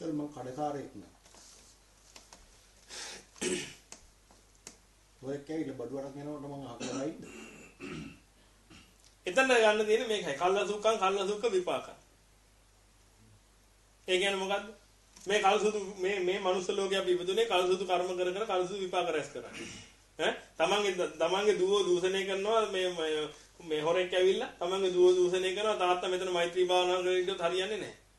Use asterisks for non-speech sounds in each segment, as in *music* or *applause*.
තල් මං කඩකාරයෙක් නෑ. ඔය කැවිල බඩුවරක් යනකොට මං අහකලා ඉන්න. එතන ගන්න තියෙන්නේ මේකයි. කල්ල සුඛං කල්ල සුඛ විපාකං. ඒ කියන්නේ මොකද්ද? මේ කල්සුදු මේ මේ මනුස්ස ලෝකයේ අපි ඉපදුනේ කල්සුදු කර්ම කර කර කල්සුදු විපාක රැස් කරන්නේ. ඈ තමන්ගේ තමන්ගේ දුව දූෂණය කරනවා මේ මේ හොරෙක් ඇවිල්ලා තමන්ගේ දුව දූෂණය කරනවා තාත්තා මෙතන මෛත්‍රී භාවනා කරලා හරියන්නේ නැහැ.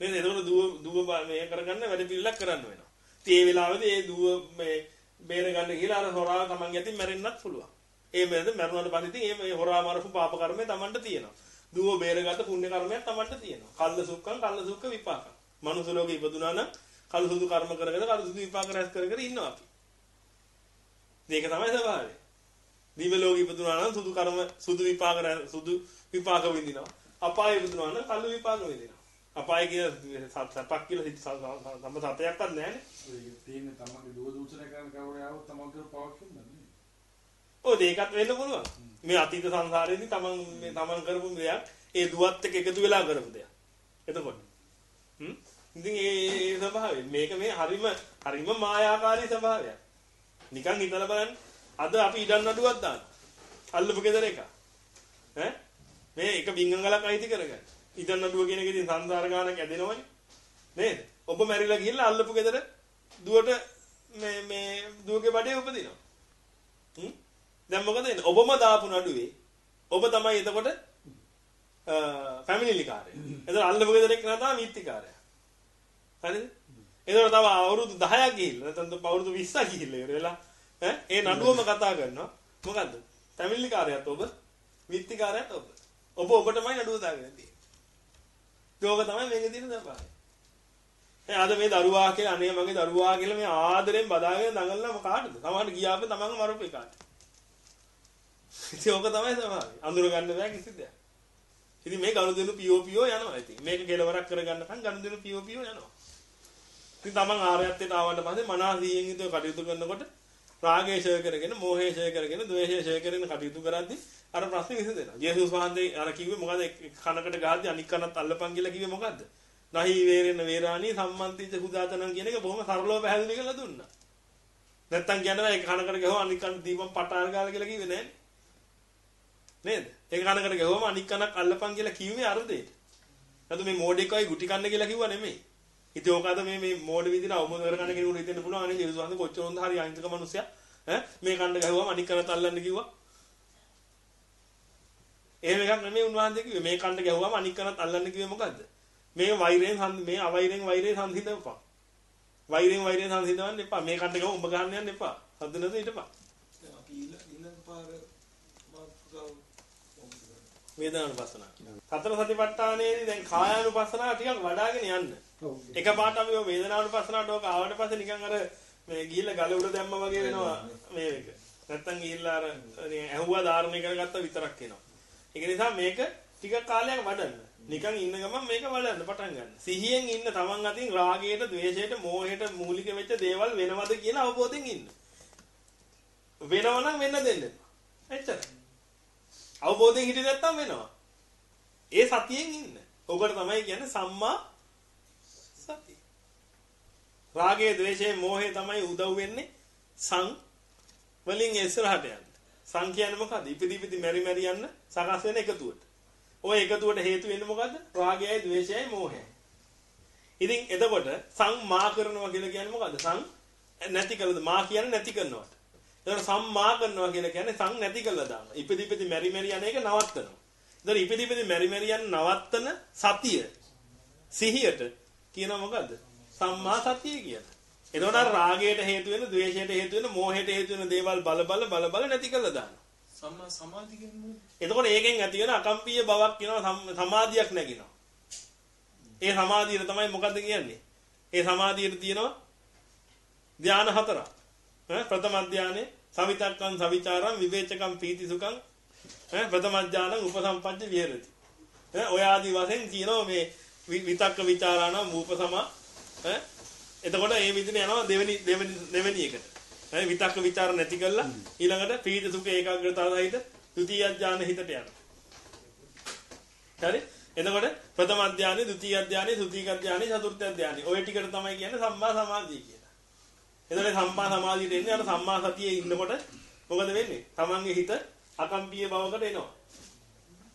නේද? එතකොට දුව දුව මේ කරගන්න වැඩ පිළිලක් කරන්න වෙනවා. ඉතින් ඒ වෙලාවේදී ඒ දුව මේ බේර ගන්න කියලා අර හොරා තමන්ගේ අතින් මැරෙන්නත් පුළුවන්. ඒ මෙතන මැරුණාට පස්සේ ඉතින් මේ හොරා මරපු පාප කර්මය තමන්ට තියෙනවා. දුව බේරගත්ත පුණ්‍ය කර්මයක් තමන්ට තියෙනවා. කල්ල සුක්ඛං කල්ල සුක්ඛ විපාකං. මනුස්ස ලෝකෙ ඉපදුනා නම් කළු සුදු කර්ම කරගෙන කළු සුදු විපාක රැස් කර කර ඉන්නවා අපි. මේක තමයි ස්වභාවය. දිව්‍ය ලෝකෙ ඉපදුනා නම් සුදු කර්ම සුදු විපාක සුදු විපාක විඳිනවා. අපායෙ ඉපදුනා නම් කළු විපාක විඳිනවා. අපාය කියන සපක් කියලා සම සතයක්වත් නැහැනේ. ඒක තියෙන්නේ තමන්ගේ දුව දූෂණය කරන කවුරු ආවොත් තමන් කර පවක් නෑ. ඔය දෙකත් වෙන්න පුළුවන්. මේ අතීත සංසාරේදී තමන් මේ තමන් කරපු දෙයක් ඒ දුවත් එක්ක එකතු වෙලා කරපු දෙයක්. එතකොට හ්ම් ඉතින් ඒ ස්වභාවය මේක මේ හරිම හරිම මායාකාරී ස්වභාවයක්. නිකන් හිතලා බලන්න. අද අපි ඉඩම් නඩුවක් දාන. අල්ලපු ගෙදර එක. ඈ මේ එක බින්ගංගලක් අයිති කරගන්න. ඉඩම් නඩුව කියන එක ඉතින් සංසාර ගානක් ඇදෙනවනේ. නේද? ඔබ මැරිලා ගිහිල්ලා අල්ලපු ගෙදර දුවට මේ මේ දුවගේ බඩේ උපදිනවා. හ්ම් දැන් මොකද වෙන්නේ? ඔබම දාපු නඩුවේ ඔබ තමයි එතකොට ෆැමිලි කාර්යය. එතන අල්ලපු ගෙදර එක්ක නෑ තමයි මිත්‍තිකාරය. හරිද? එතකොට තව අවුරුදු 10ක් ගිහිල්ලා නැත්නම් අවුරුදු 20ක් ගිහිල්ලා ඉවර වෙලා ඈ ඒ නඩුවම කතා කරනවා. මොකද්ද? ෆැමිලි කාර්යයත් ඔබ මිත්‍තිකාරයත් ඔබ. ඔබ ඔබටමයි නඩුව දාගෙන තියෙන්නේ. ඒක තමයි මේකේ තියෙන ස්වභාවය. දැන් අද මේ දරුවා කියලා අනේ මගේ දරුවා කියලා මේ ආදරෙන් බදාගෙන දඟලනවා කාටද? තමන්ට ගියාපේ තමන්ම මරපු එකාට. ඉතින් ඕක තමයි ස්වභාවය. අඳුර ගන්න බෑ කිසි දෙයක්. ඉතින් මේ ගනුදෙනු පියෝපියෝ යනවා. ඉතින් මේක කෙලවරක් කරගන්නකම් ගනුදෙනු පියෝපියෝ යනවා. ඉතින් තමන් ආරයත්යට ආවට පස්සේ මනසීයෙන් ඉදව කටයුතු කරනකොට රාගය ෂය කරගෙන, මෝහය ෂය කරගෙන, ද්වේෂය ෂය කරගෙන කටයුතු කරද්දී අර ප්‍රශ්නේ විසඳෙනවා. ජේසුස් වහන්සේ අර කිව්වේ මොකද කනකට ගහද්දී අනික් කනත් අල්ලපන් කියලා කිව්වේ මොකද්ද? නහි වේරෙන වේරාණී සම්මන්තිච සුදාතනං කියන එක බොහොම සරලව පැහැදිලි කරලා දුන්නා. නැත්තම් කියනවා ඒක කනකට ගහුවා අනික් කන දීපම් පටාර ගාලා කියලා කිව්වේ නෑනේ. නේද? ඒක කනකට ගහුවම අනික් කනක් අල්ලපන් කියලා කිව්වේ අර්ධයට. නැතු මේ මෝඩෙක්වයි ගුටි කන්න කියලා කිව්වා නෙමෙයි. ඉතින් ඕක අද මේ මේ මෝඩ විදිහට අවබෝධ කරගන්න කෙනෙකුට හිතෙන්න පුළුවන් අනේ ජේසුස් වහන්සේ කොච්චර හොඳ හරි අහිංසක මිනිසයා ඈ මේ කන්න ගහුවම අනික් කනත් අල්ලන්න කිව්වා. එහෙම එකක් නෙමෙයි උන්වහන්සේ කිව්වේ මේ කන්න ගැහුවම අනික් කනත් අල්ලන්න කිව්වේ මොකද්ද? මේ වෛරයෙන් මේ අවෛරයෙන් වෛරය සංසිඳවපන්. වෛරයෙන් වෛරයෙන් සංසිඳවන්න එපා. මේ කන්න ගහුවම උඹ ගන්න යන්න එපා. හදනද මාතෘකාව වේදනානුපස්සනාව. සතර සතිපට්ඨානයේදී දැන් කායානුපස්සනාව ටිකක් වඩාගෙන යන්න. එකපාරට අපි ඔය වේදනානුපස්සනාවට ඕක ආවට පස්සේ නිකන් අර මේ ගිහිල්ලා ගල උඩ දැම්මා වගේ වෙනවා මේ එක. නැත්තම් ගිහිල්ලා අර ඇහුවා ධාරණය කරගත්තා විතරක් එනවා. ඒක නිසා මේක ටික කාලයක් වඩන්න. නිකන් ඉන්න ගමන් මේක වඩන්න පටන් ගන්න. සිහියෙන් ඉන්න තමන් අතින් රාගයට, ద్వේෂයට, මෝහයට මූලික වෙච්ච දේවල් වෙනවද කියන අවබෝධයෙන් ඉන්න. වෙනවනම් වෙන්න දෙන්න. එච්චරයි. අවබෝධයෙන් හිටිය නැත්තම් වෙනවා. ඒ සතියෙන් ඉන්න. ඔකට තමයි කියන්නේ සම්මා. රාගය, ద్వේෂය, මෝහය තමයි උදව් වෙන්නේ සං වලින් ඉස්සරහට යන්න. සං කියන්නේ මොකද්ද? ඉපිදි ඉපිදි මෙරි මෙරි යන්න සකස් වෙන එකතුවට. ওই එකතුවට හේතු වෙන්නේ මොකද්ද? රාගයයි, ద్వේෂයයි, මෝහයයි. ඉතින් එතකොට සං මා කරනවා කියලා කියන්නේ මොකද්ද? සං නැති කළද මා කියන්නේ නැති කරනවට. ඒතර සම්මා කරනවා කියලා කියන්නේ සං නැති කළා දාන. ඉපිදි ඉපිදි මෙරි මෙරි යන එක නවත්තනවා. ඒතර ඉපිදි ඉපිදි මෙරි මෙරි යන නවත්තන සතිය සිහියට කියන මොකද්ද? සම්මා සතිය කියලා. එතකොට අර රාගයට හේතු වෙන, ద్వේෂයට හේතු වෙන, මෝහයට හේතු වෙන දේවල් බල බල බල බල නැති කළා දානවා. සම්මා සමාධිය කියන්නේ එතකොට ඒකෙන් ඇති වෙන අකම්පීය බවක් කියනවා සමාධියක් නැගිනවා. ඒ සමාධියට තමයි මොකද්ද කියන්නේ? ඒ සමාධියට තියෙනවා ධාන හතරක්. ප්‍රථම ධානයේ සවිතක්කං සවිචාරං විවේචකං පීති සුඛං ඈ ප්‍රථම ඥානං උපසම්පජ්ජ විහෙරති. ඔය ආදි වශයෙන් කියනවා මේ විතක්ක විචාරාණ මූපසම ඈ එතකොට මේ විදිහට යනවා දෙවෙනි දෙවෙනි දෙවෙනි එකට. ඈ විතක්ක විචාර නැති කළා ඊළඟට පීති සුඛ ඒකාග්‍රතාව සහිත ද්විතීය ඥාන හිතට යනවා. හරි? එතකොට ප්‍රථම අධ්‍යානෙ, ဒုတိ ය අධ්‍යානෙ, තෘතීක අධ්‍යානෙ, චතුර්ථ අධ්‍යානෙ. ඔය ටිකට තමයි කියන්නේ සම්මා සමාධිය කියලා. එතකොට සම්මා සමාධියට එන්නේ අර සම්මා සතියේ ඉන්නකොට මොකද වෙන්නේ? Tamange හිත අකම්පිය බවකට එනවා.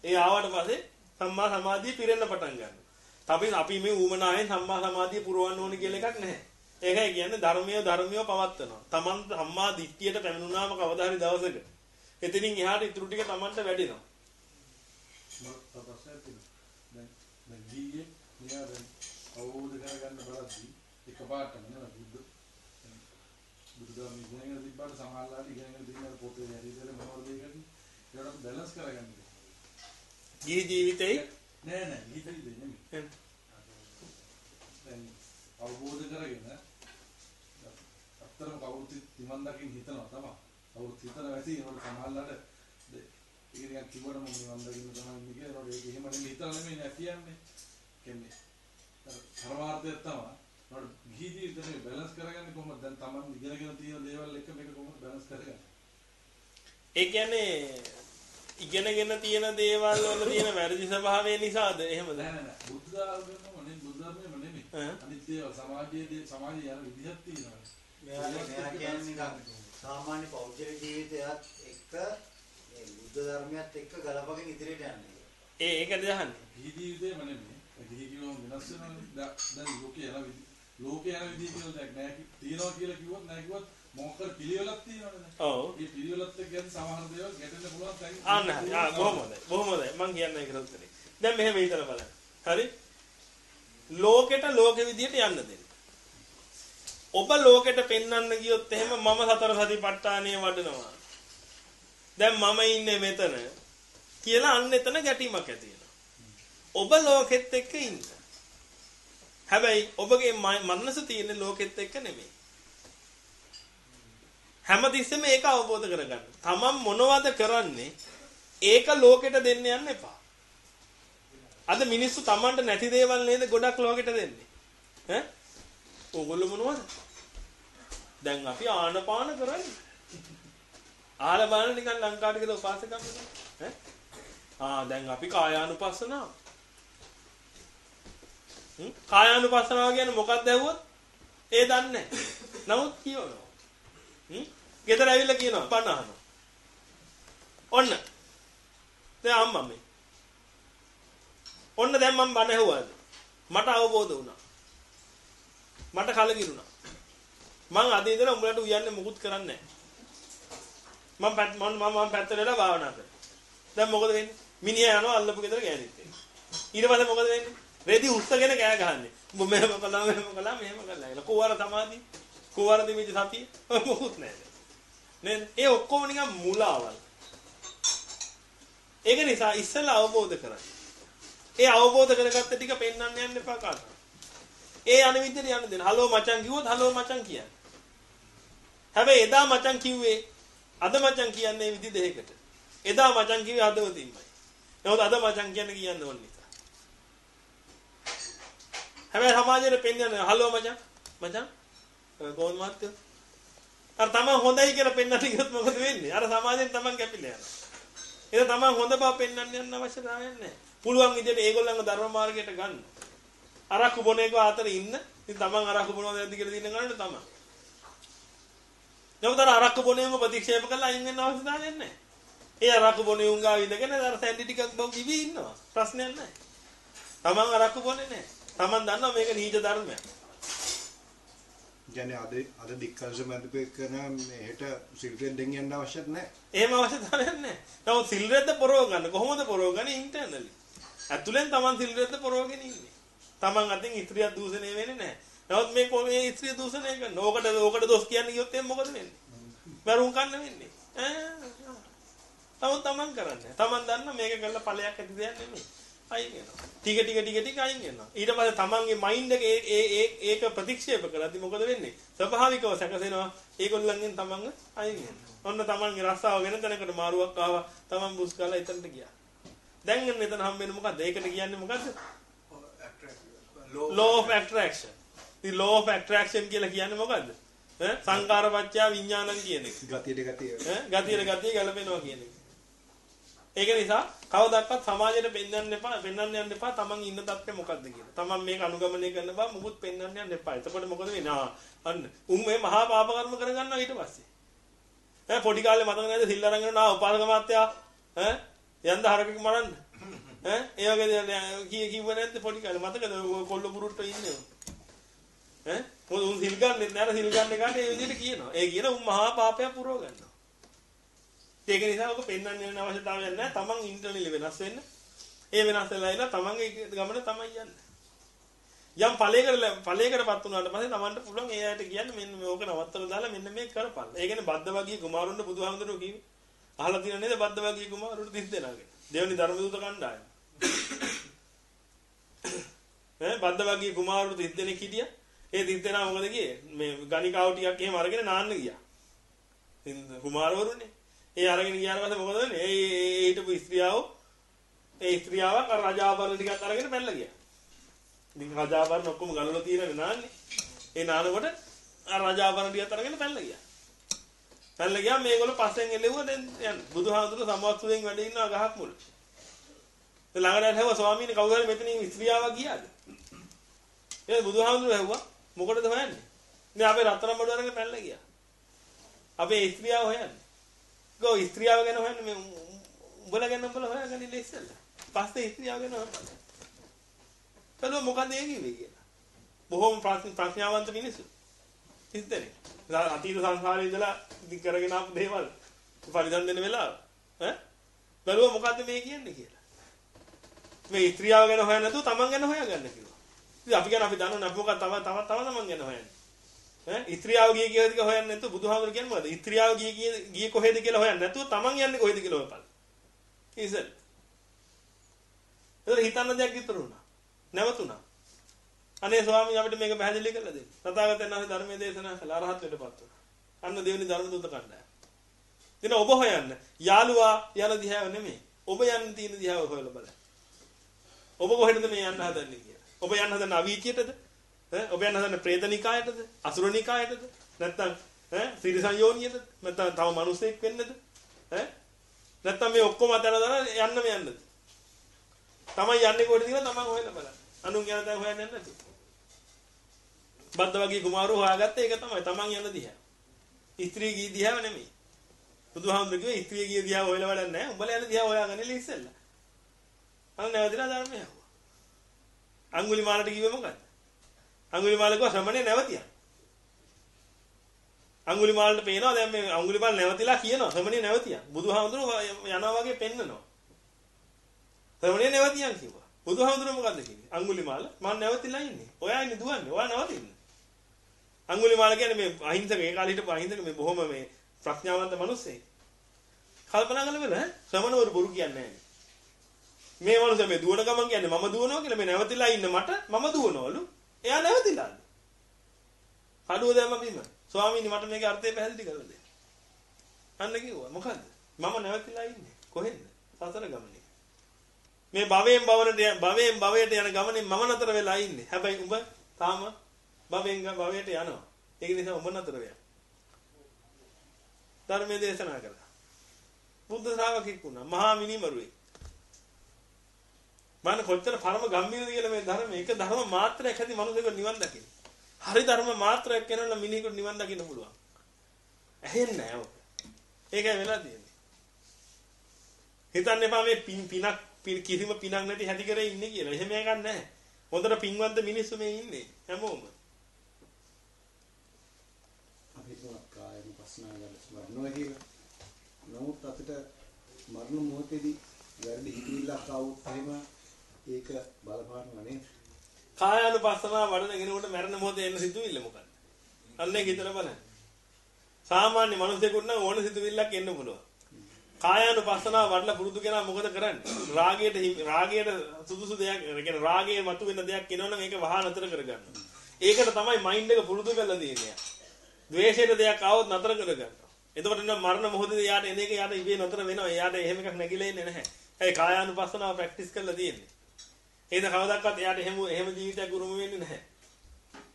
ඒ ආවට පස්සේ සම්මා සමාධිය පිරෙන්න පටන් ගන්නවා. අපි අපි මේ ඌමනායෙන් සම්මා සමාධිය පුරවන්න ඕනේ කියලා එකක් නැහැ. ඒකයි කියන්නේ ධර්මය ධර්මිය පවත්නවා. Taman සම්මා දිට්ඨියට පැමිණුණාම කවදා හරි දවසක එතනින් එහාට ඉතුරු ටික Tamanට වැඩෙනවා. ප්‍රශ්නයක් තියෙනවා. දැන් දැන් ගියේ මෙයා දැන් අවබෝධ කරගන්න බලද්දි එකපාරටම නේද බුද්ධ බුදුදහම ඉගෙනගෙන තිබ්බාට සමහරලාට ඉගෙනගෙන තියෙන පොතේ හැටියට මොනවද ඒකදී ඒකට බැලන්ස් කරගන්න. ජීවිතේ නෑ නෑ හිතේ නෙමෙයි. දැන් අවබෝධ කරගෙන අත්‍තරම කවුරුත් තිමන් දකින් හිතනවා තමයි. කවුරුත් හිතන වැඩි ඒකට සමහරලාට ඒක නිකන් කිව්වම මම නිවන් දකින්න තමයි කියලා ඒක එහෙම නෙමෙයි හිතලා නෙමෙයි නෑ කියන්නේ. කියන්නේ පරමාර්ථය තමයි. නෝඩ ගිහි ජීවිතේ බැලන්ස් කරගන්නේ කොහොමද? දැන් Taman ඉගෙනගෙන තියෙන දේවල් එක්ක මේක කොහොමද බැලන්ස් කරගන්නේ? ඒ කියන්නේ ඉගෙනගෙන තියෙන දේවල් වල තියෙන වැරදි ස්වභාවය නිසාද එහෙමද? නෑ නෑ බුද්ධ ධර්මෙම නෙමෙයි බුද්ධ ධර්මෙම නෙමෙයි. අනිත් ඒවා සමාජයේ සමාජයේ යන විදිහක් තියෙනවා. මෙයා මෙයා කියන්නේ නිකන් සාමාන්‍ය පෞද්ගලික ජීවිතයත් එක්ක මේ බුද්ධ ධර්මයත් එක්ක ගලපගෙන ඉදිරියට යන්නේ. ඒ ඒකද අහන්නේ. ගිහි ජීවිතේම නෙමෙයි. ගිහි කිව්වම වෙනස් වෙනවනේ. දා- දැන් ලෝකේ යන විදි ලෝකේ යන විදිහ කියලා දැක් නෑ තියනවා කියලා කිව්වොත් නෑ කිව්වොත් මොකක්ද පිළිවෙලක් තියෙනවනේ. ඔව්. ඒ පිළිවෙලත් එක්ක ගැන සමහර දේවල් ගැටෙන්න පුළුවන් තැන්. ආන්න හරි. ආ බොහොම හොඳයි. බොහොම හොඳයි. මං කියන්නේ ඒකට උත්තරේ. දැන් මෙහෙම හිතලා බලන්න. හරි? ලෝකෙට ලෝකෙ විදියට යන්න දෙන්න. ඔබ ලෝකෙට පෙන්වන්න ගියොත් එහෙම මම සතර සතිපට්ඨානය වඩනවා. දැන් මම ඉන්නේ මෙතන කියලා අන්න එතන ගැටීමක් ඇති වෙනවා. ඔබ ලෝකෙත් එක්ක ඉන්න. හැබැයි ඔබගේ ම- මනස තියෙන ලෝකෙත් එක්ක නෙමෙයි. හැමතිස්සෙම ඒක අවබෝධ කරගන්න. තමන් මොනවද කරන්නේ? ඒක ලෝකෙට දෙන්න යන්න එපා. අද මිනිස්සු තමන්ට නැති දේවල් නේද ගොඩක් ලෝකෙට දෙන්නේ. ඈ? ඕගොල්ලෝ මොනවද? දැන් අපි ආනපාන කරන්නේ. ආල බලන්න නිකන් ලංකාවට කියලා උපාසකම් ඈ? ආ දැන් අපි කායානුපස්සනාව. හ්ම් කායානුපස්සනාව කියන්නේ මොකක්ද ඇහුවොත්? ඒ දන්නේ නැහැ. නමුත් කියනවා. හ්ම් ගෙදර ඇවිල්ලා කියනවා බණ අහනවා. ඔන්න. දැන් අම්මා මේ. ඔන්න දැන් මම බණ ඇහුවාද? මට අවබෝධ වුණා. මට කලකිරුණා. මං අද ඉඳලා උඹලට උයන්නේ මුකුත් කරන්නේ නැහැ. මම පැත් මම මම පැත්තට වෙලා භාවනා කරා. දැන් මොකද වෙන්නේ? මිනිහා යනවා අල්ලපු ගෙදර ගෑනිත් එක්ක. ඊට පස්සේ මොකද වෙන්නේ? රෙදි උස්සගෙන කෑ ගහන්නේ. උඹ මෙහෙම කළා මෙහෙම කළා මෙහෙම කළා. ඒක කෝවර සමාධි. කෝවර දෙවිදි සතිය. මොකුත් නැහැ. නේද? ඒ ඔක්කොම නිකන් මුලාවල්. ඒක නිසා ඉස්සෙල්ලා අවබෝධ කරගන්න. ඒ අවබෝධ කරගත්ත ටික පෙන්වන්න යන්න එපා කාටවත්. ඒ යන විදිහට යන්න දෙන්න. හලෝ මචං කිව්වොත් හලෝ මචං කියන්න. හැබැයි එදා මචං කිව්වේ අද මචං කියන්නේ විදි දෙකකට. එදා මචං කිව්වේ හදවතින්මයි. නමුත් අද මචං කියන්නේ කියන්න ඕන නිසා. හැබැයි සමාජයට පෙන්වන්නේ හලෝ මචං මචං කොහොමද මහත්තයෝ? අර තමන් හොඳයි කියලා පෙන්වන්න ගියොත් මොකද වෙන්නේ? අර සමාජයෙන් තමන් කැපිලා යනවා. ඒක තමන් හොඳ බව පෙන්වන්න යන්න අවශ්‍යතාවයක් නැහැ. පුළුවන් විදිහට ඒගොල්ලන්ව ධර්ම මාර්ගයට ගන්න. අරක්කු බොන එක අතර ඉන්න. ඉතින් තමන් අරක්කු බොනවද නැද්ද කියලා දින ගන්න තමන්. නමුත් අර අරක්කු බොන උන් ප්‍රතික්ෂේප කරලා අයින් වෙන්න අවශ්‍යතාවයක් නැහැ. ඒ අරක්කු බොන උන් ගාව ඉඳගෙන අර සැන්ඩි ටිකක් බව කිවි ඉන්නවා. ප්‍රශ්නයක් නැහැ. තමන් අරක්කු බොන්නේ නැහැ. තමන් දන්නවා මේක නීච ධර්මයක්. කියන්නේ අද අද දික්කල්ස මැදපේ කරන මෙහෙට සිල්ටෙන් දෙන්න යන්න අවශ්‍යත් නැහැ. එහෙම අවශ්‍යතාවයක් නැහැ. නමුත් සිල් රෙද්ද පොරව ගන්න කොහොමද පොරවගන්නේ ඉන්ටර්නලි. ඇතුලෙන් තමන් සිල් රෙද්ද පොරවගෙන ඉන්නේ. තමන් අතින් ඉස්ත්‍රියක් දූෂණය වෙන්නේ නැහැ. නමුත් මේ කොහේ ඉස්ත්‍රිය දූෂණය කරන. ඕකට ඕකට දොස් කියන්නේ කිව්වොත් එහෙනම් මොකද වෙන්නේ? මරුන් කන්න වෙන්නේ. ඈ. නමුත් තමන් කරන්නේ. තමන් දන්න මේක කරලා ඵලයක් ඇති දෙයක් නෙමෙයි. අයින් වෙනවා. ටික ටික ටික ටික අයින් වෙනවා. ඊට පස්සේ තමන්ගේ මයින්ඩ් එක ඒ ඒ ඒක ප්‍රතික්ෂේප කරද්දි මොකද වෙන්නේ? ස්වභාවිකව සැකසෙනවා. ඒගොල්ලන්ගෙන් තමන්ව අයින් වෙනවා. ඔන්න තමන්ගේ රස්සාව වෙන තැනකට මාරුවක් ආවා. තමන් බුස් කාලා එතනට ගියා. දැන් එන්න එතන හම්බෙන්නේ මොකද්ද? ඒකට කියන්නේ මොකද්ද? law of attraction. ඉතින් law of attraction කියලා කියන්නේ මොකද්ද? ඈ සංකාරපච්චය විඥානං කියන එක. ගතියට ගතිය. ඈ ගතියට ගතිය ගැලපෙනවා කියන එක. ඒක නිසා කවදාවත් සමාජයට පෙන්වන්න එපා පෙන්වන්න යන්න එපා තමන් ඉන්න තත්ත්වය මොකද්ද කියලා. තමන් මේක අනුගමනය කරන බව මුකුත් පෙන්වන්න යන්න එපා. එතකොට මොකද වෙන්නේ? ආ අන්න උන් මේ මහා පාප කර්ම කරගන්නවා ඊට පස්සේ. ඈ පොඩි කාලේ මතක නැද්ද සිල් අරගෙන නා උපාසක මාත්‍යා ඈ යන්ද හරකෙක් මරන්න. ඈ ඒ වගේ කී කිව්ව නැද්ද පොඩි කාලේ මතකද කොල්ල පුරුට්ට ඉන්නේ. ඈ මොකද උන් සිල් ගන්නෙත් නෑ සිල් ගන්න ගන්න ඒ විදිහට කියනවා. ඒ කියන උන් මහා පාපයක් පුරව ගන්නවා. ඒක නිසා ඔක පෙන්වන්න යන අවශ්‍යතාවයක් නැහැ. තමන් ඉන්ටර්නලි වෙනස් වෙන්න. ඒ වෙනස් වෙලා ඉන්න තමන්ගේ ගමන තමයි යන්නේ. යම් ඵලයකට ඵලයකටපත් වුණාට පස්සේ තමන්ට පුළුවන් ඒ අයට කියන්න මෙන්න මේක නවත්තලා දාලා මෙන්න මේක කරපන්. ඒ කියන්නේ බද්ද වගේ කුමාරුන්ට බුදුහාමුදුරුවෝ කිව්වේ. අහලා තියෙන නේද බද්ද වගේ කුමාරුන්ට 30 දෙනාගේ. දෙවනි ධර්ම දූත කණ්ඩායම. *coughs* ඈ බද්ද වගේ කුමාරුන්ට 30 දෙනෙක් හිටියා. ඒ 30 දෙනා මොකද ගියේ? මේ ගණිකාව ටිකක් එහෙම අරගෙන නාන්න ගියා. කුමාරවරුනේ. ඒ අරගෙන ගියාට පස්සේ මොකද වෙන්නේ? ඒ ඒ හිටපු ස්ත්‍රියව ඒ ස්ත්‍රියාවක් අර රජාභරණ ටිකක් අරගෙන පැනලා ගියා. ඉතින් රජාභරණ ඔක්කොම ගලවලා තියෙනනේ නාන්නේ. ඒ නානකොට අර රජාභරණ ටිකක් අරගෙන පැනලා ගියා. පැනලා ගියා මේගොල්ලෝ පස්සෙන් එළෙව්වා දැන් යන්න. බුදුහාමුදුරුවෝ සමවත්තුෙන් වැඩ ඉන්නවා ගහක් මුල. ඒ ළඟට හැව ස්වාමීන් කවුරු හරි මෙතනින් ස්ත්‍රියාවක් ගියාද? ඒ බුදුහාමුදුරුවෝ හැව්වා මොකටද හොයන්නේ? ඉතින් අපේ රත්තරන් බඩුව අරගෙන පැනලා ගියා. අපේ ස්ත්‍රියාව හොයන්නේ. ගෝ ස්ත්‍රියාව ගැන හොයන්නේ මේ උඹලා ගැන උඹලා හොයාගන්න ඉන්නේ ඉස්සෙල්ලා. පස්සේ ස්ත්‍රියාව ගැන හොයන්න. කළොත් මොකද ඒ කිව්වේ කියලා. බොහොම ප්‍රඥාවන්ත මිනිස්සු. හිතන්නේ. අතීත සංසාරේ ඉඳලා ඉතින් කරගෙන ආපු දේවල් පරිදන් දෙන වෙලාව. ඈ? බැලුවා මොකද්ද මේ කියන්නේ කියලා. මේ ස්ත්‍රියාව ගැන හොයන්න නැතුව තමන් ගැන හොයාගන්න කිව්වා. ඉතින් අපි ගැන අපි දන්නවනේ අපි මොකක්ද තව තව තව තමන් ගැන හොයන්නේ. ඈ ස්ත්‍රියාව ගියේ කියලාද කියලා හොයන්නේ නැතුව බුදුහාමුදුරු කියන්නේ මොකද? ස්ත්‍රියාව ගියේ ගියේ කොහෙද කියලා හොයන්නේ නැතුව තමන් යන්නේ කොහෙද කියලා හොයපන්. ඉතින් ඒතර හිතන්න දෙයක් ඉතුරු වුණා. නැවතුණා. අනේ ස්වාමීන් අපිට මේක පැහැදිලි කරලා දෙන්න. තථාගතයන් වහන්සේ ධර්මයේ දේශනා කළා අරහත් වෙන්නපත් වුණා. අන්න දෙවෙනි ධර්ම දුත කණ්ඩායම. දින ඔබ හොයන්න. යාළුවා යන දිහාව නෙමෙයි. ඔබ යන්න තියෙන දිහාව හොයලා බලන්න. ඔබ කොහෙටද මේ යන්න හදන්නේ කියලා. ඔබ යන්න හදන අවීචියටද? ඈ ඔබ යන්න හදන ප්‍රේතනිකායටද? අසුරනිකායටද? නැත්නම් ඈ සිරිසංයෝනියටද? නැත්නම් තව මිනිසෙක් වෙන්නද? ඈ නැත්නම් මේ ඔක්කොම අතර දාලා යන්නම යන්නද? තමයි යන්නේ කොහෙද කියලා තමන් හොයලා බලන්න. අනුන් යන තැන හොයන්නේ නැද්ද? බද්ද වගේ කුමාරෝ හොයාගත්තේ ඒක තමයි තමන් යන දිහා. ස්ත්‍රී ගිය දිහාව නෙමෙයි. බුදුහාමුදුරු කිව්වේ ස්ත්‍රී ගිය දිහාව හොයලා වැඩක් නැහැ. උඹලා යන දිහාව හොයාගන්න ඉස්සෙල්ලා. අන්න නැවතිලා ධර්මය ඇහුවා. අඟුලිමාලට කිව්වේ මොකද්ද? අඟුලිමාල කිව්වා ශ්‍රමණේ නැවතියා. අඟුලිමාලට පේනවා දැන් මේ අඟුලිමාල නැවතිලා කියනවා ශ්‍රමණේ නැවතියා. බුදුහාමුදුරු යනවා වගේ පෙන්නනවා. ශ්‍රමණේ නැවතියන් කිව්වා. බුදුහාමුදුරු මොකද්ද කිව්වේ? අඟුලිමාල මම නැවතිලා ඉන්නේ. ඔයා ඉන්නේ දුවන්නේ. ඔයා නවතින්න. අඟුලිමාල කියන්නේ මේ අහිංසක ඒ කාලේ හිටපු අහිංසක මේ බොහොම මේ ප්‍රඥාවන්ත මිනිස්සෙක්. කල්පනා කරලා බලන්න ශ්‍රමණවරු බොරු කියන්නේ නැහැ. මේ මනුස්සයා මේ දුවන ගමන් කියන්නේ මම දුවනවා කියලා මේ නැවතිලා ඉන්න මට මම දුවනවලු. එයා නැවතිලාද? කඩුව දැම්ම බිම. ස්වාමීනි මට මේකේ අර්ථය පැහැදිලි කරලා දෙන්න. අන්න කිව්වා. මොකද්ද? මම නැවතිලා ඉන්නේ. කොහෙන්ද? සසර ගමනේ. මේ භවයෙන් භවයට භවයෙන් භවයට යන ගමනේ මම නතර වෙලා ඉන්නේ. හැබැයි උඹ තාම භවයෙන් භවයට යනවා. ඒක නිසා උඹ නතර වෙන්න. ධර්මයේ දේශනා කළා. බුද්ධ ශ්‍රාවකෙක් වුණා. මහා මිනිමරුවෙක්. බලන්න කොච්චර පරම ගම්භීරද කියලා මේ ධර්ම එක ධර්ම මාත්‍රයක් ඇති මනුස්සයෙකුට නිවන් දකින්න. හරි ධර්ම මාත්‍රයක් කෙනෙකුට මිනිහෙකුට නිවන් දකින්න පුළුවන්. ඇහෙන්නේ නැහැ ඔක. ඒකයි වෙලා තියෙන්නේ. හිතන්න එපා මේ පින් පිනක් කිසිම පිනක් නැති හැටි කරේ ඉන්නේ කියලා. එහෙම එකක් නැහැ. හොඳට පින්වන්ත මිනිස්සු මේ ඉන්නේ හැමෝම. අපි තුනක් කායම පස්නා කරලා වඩනවා කියලා. නමුත් අපිට මරණ මොහොතේදී වැරදි හිතවිල්ලක් ආවොත් එහෙම ඒක බලපානවා නේද? කායානුපස්සනාව වඩන කෙනෙකුට මරණ මොහොතේ එන්න සිතුවිල්ල මොකක්ද? අන්න ඒක හිතලා බලන්න. සාමාන්‍ය මිනිසෙකුට නම් ඕන සිතුවිල්ලක් එන්න පුළුවන්. කායානුපස්සනාව වඩලා පුරුදු කෙනා මොකද කරන්නේ? රාගයට රාගයට සුදුසු දෙයක්, ඒ කියන්නේ රාගයේ මතුවෙන දෙයක් එනවනම් ඒක වහා නතර කරගන්නවා. ඒකට තමයි මයින්ඩ් එක පුරුදු කරලා දෙන්නේ. ද්වේෂයට දෙයක් ආවොත් නතර කරගන්නවා. එතකොට නම් මරණ මොහොතේ යාට එන එක යාට ඉබේ නතර වෙනවා. එයාට එහෙම එකක් නැగిලා ඉන්නේ නැහැ. ඒ කායානුපස්සනාව ප්‍රැක්ටිස් කරලා තියෙන්නේ. ඒද කවදාවත් එයාට එහෙම එහෙම ජීවිතයක් උරුම වෙන්නේ නැහැ.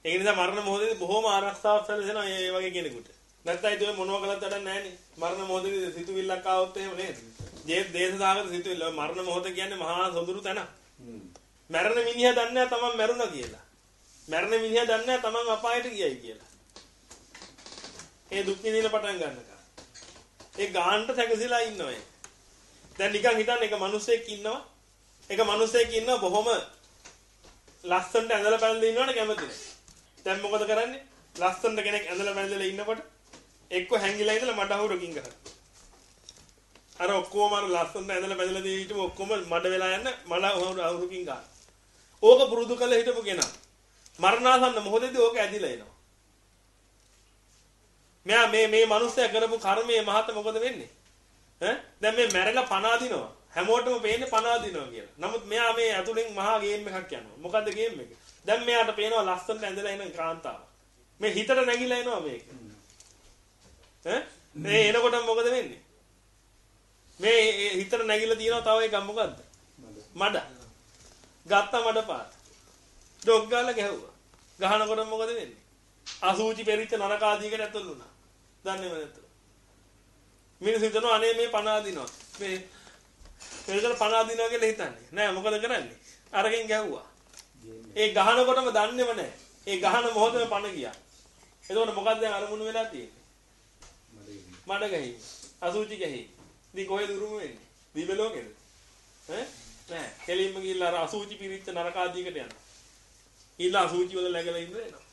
ඒක නිසා මරණ මොහොතේදී බොහොම ආරක්ෂාවක් සැලසෙනවා මේ වගේ කෙනෙකුට. නැත්නම් ඒක මොනවා කළත් වැඩක් නැහැ නේ. මරණ මොහොතේදී සිතුවිල්ලක් ආවොත් එහෙම නේද? ජේ දේශසාගත සිතුවිල්ල මරණ මොහොත කියන්නේ මහා සොඳුරු තැන. මැරෙන මිනිහා දන්නේ තමන් මැරුණා කියලා. මැරෙන මිනිහා දන්නේ තමන් අපායට ගියයි කියලා. ඒ දුක් විඳින පටන් ගන්නකම්. ඒ ගාන්ට සැකසීලා ඉන්නවා. දැන් නිකන් හිතන්න එක මිනිහෙක් ඉන්නවා. එක මිනිහෙක් ඉන්නවා බොහොම ලස්සනට ඇඳලා පැනලා ඉන්නවනේ කැමති නැහැ. දැන් මොකද කරන්නේ? ලස්සනට කෙනෙක් ඇඳලා පැනලා ඉන්නකොට එක්ක හැංගිලා ඉඳලා මඩ අහුරකින් ගහනවා. අර ඔක්කොම අර ලස්සනට ඇඳලා පැනලා දීවිටම ඔක්කොම මඩ වෙලා යන මඩ අහුරකින් ගන්නවා. ඕක පුරුදු කළ හිටපු කෙනා. මරණාසන්න මොහොතේදී ඕක ඇදිලා එනවා. මෙයා මේ මේ මිනිස්සයා කරපු කර්මයේ මහත මොකද වෙන්නේ? ඈ දැන් මේ මැරෙලා පණ අදිනවා. හැමෝටම පේන්නේ පණ අදිනවා කියලා. නමුත් මෙයා මේ ඇතුලෙන් මහා ගේම් එකක් යනවා. මොකද්ද ගේම් එක? දැන් මෙයාට පේනවා ලස්සනට ඇඳලා එන කාන්තාව. මේ හිතට නැగిලා එනවා මේක. ඈ මේ එනකොට මොකද වෙන්නේ? මේ හිතට නැగిලා තියෙනවා තව එකක් මොකද්ද? මඩ. ගත්ත මඩ පාට. ඩොග් ගාලා ගැහුවා. ගහනකොට මොකද වෙන්නේ? අසූචි පෙරිච්ච නරක ආදීකට ඇතුල් වුණා. දන්නේම නැතුව. මිනිස්සු හිතනවා අනේ මේ පණ අදිනවා. මේ මෙතන පණ අදිනවා කියලා හිතන්නේ. නෑ මොකද කරන්නේ? අරකින් ගැහුවා. ඒ ගහනකොටම දන්නේම නෑ. ඒ ගහන මොහොතේම පණ ගියා. එතකොට මොකක්ද දැන් අරමුණු වෙලා තියෙන්නේ? මඩ ගහීම. අසූචි ගහීම. ඉතින් කොහෙද උරුම වෙන්නේ? දිව්‍ය ලෝකෙද? ඈ? නෑ. කෙලින්ම ගිහිල්ලා අර අසූචි පිරිච්ච නරක ආදීකට යනවා. ඊළඟ අසූචි වල läගලා ඉන්න වෙනවා.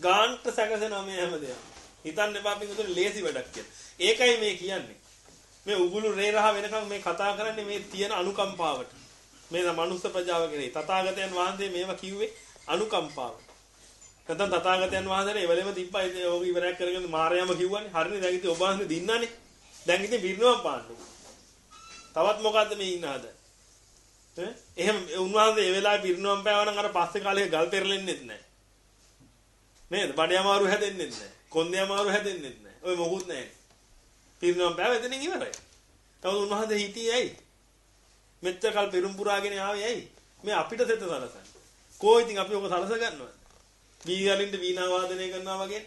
ගාන්ට සැකසෙනවා මේ හැමදේම. හිතන්න එපා පිටුතුනේ ලේසි වැඩක් කියලා. ඒකයි මේ කියන්නේ. මේ උගුළු රේරහ වෙනකම් මේ කතා කරන්නේ මේ තියෙන අනුකම්පාවට. මේ මනුස්ස ප්‍රජාව කෙරෙහි. තථාගතයන් වහන්සේ මේවා කිව්වේ අනුකම්පාවට. නැත්නම් තථාගතයන් වහන්සේ එවලෙම තිබ්බයි ඕක ඉවරයක් කරගෙන මාරයම කිව්වනේ. හරිනේ දැන් ඉතින් ඔබ වහන්සේ දින්නානේ. දැන් ඉතින් පිරිනවම් පාන්නු. තවත් මොකද්ද මේ ඉන්න හද? ඈ එහෙම උන්වහන්සේ ඒ වෙලාවේ පිරිනවම් පෑවනම් අර පස්සේ කාලේ ගල් පෙරලෙන්නෙත් නැහැ. නේද? බඩේ අමාරු හැදෙන්නෙත් නැහැ. කොන්දේ අමාරු හැදෙන්නෙත් නැහැ. ඔය මොකුත් නැහැ. පිරිනවම් පෑව එතනින් ඉවරයි. තවද උන්වහන්සේ හිටියේ ඇයි? මෙච්චර කල් පෙරම් පුරාගෙන ආවේ ඇයි? මේ අපිට සෙත සලසන්නේ. කෝ ඉතින් අපි ඔක සලස ගන්නවද? වීගලින්ට වීණා වාදනය කරනවා වගේ.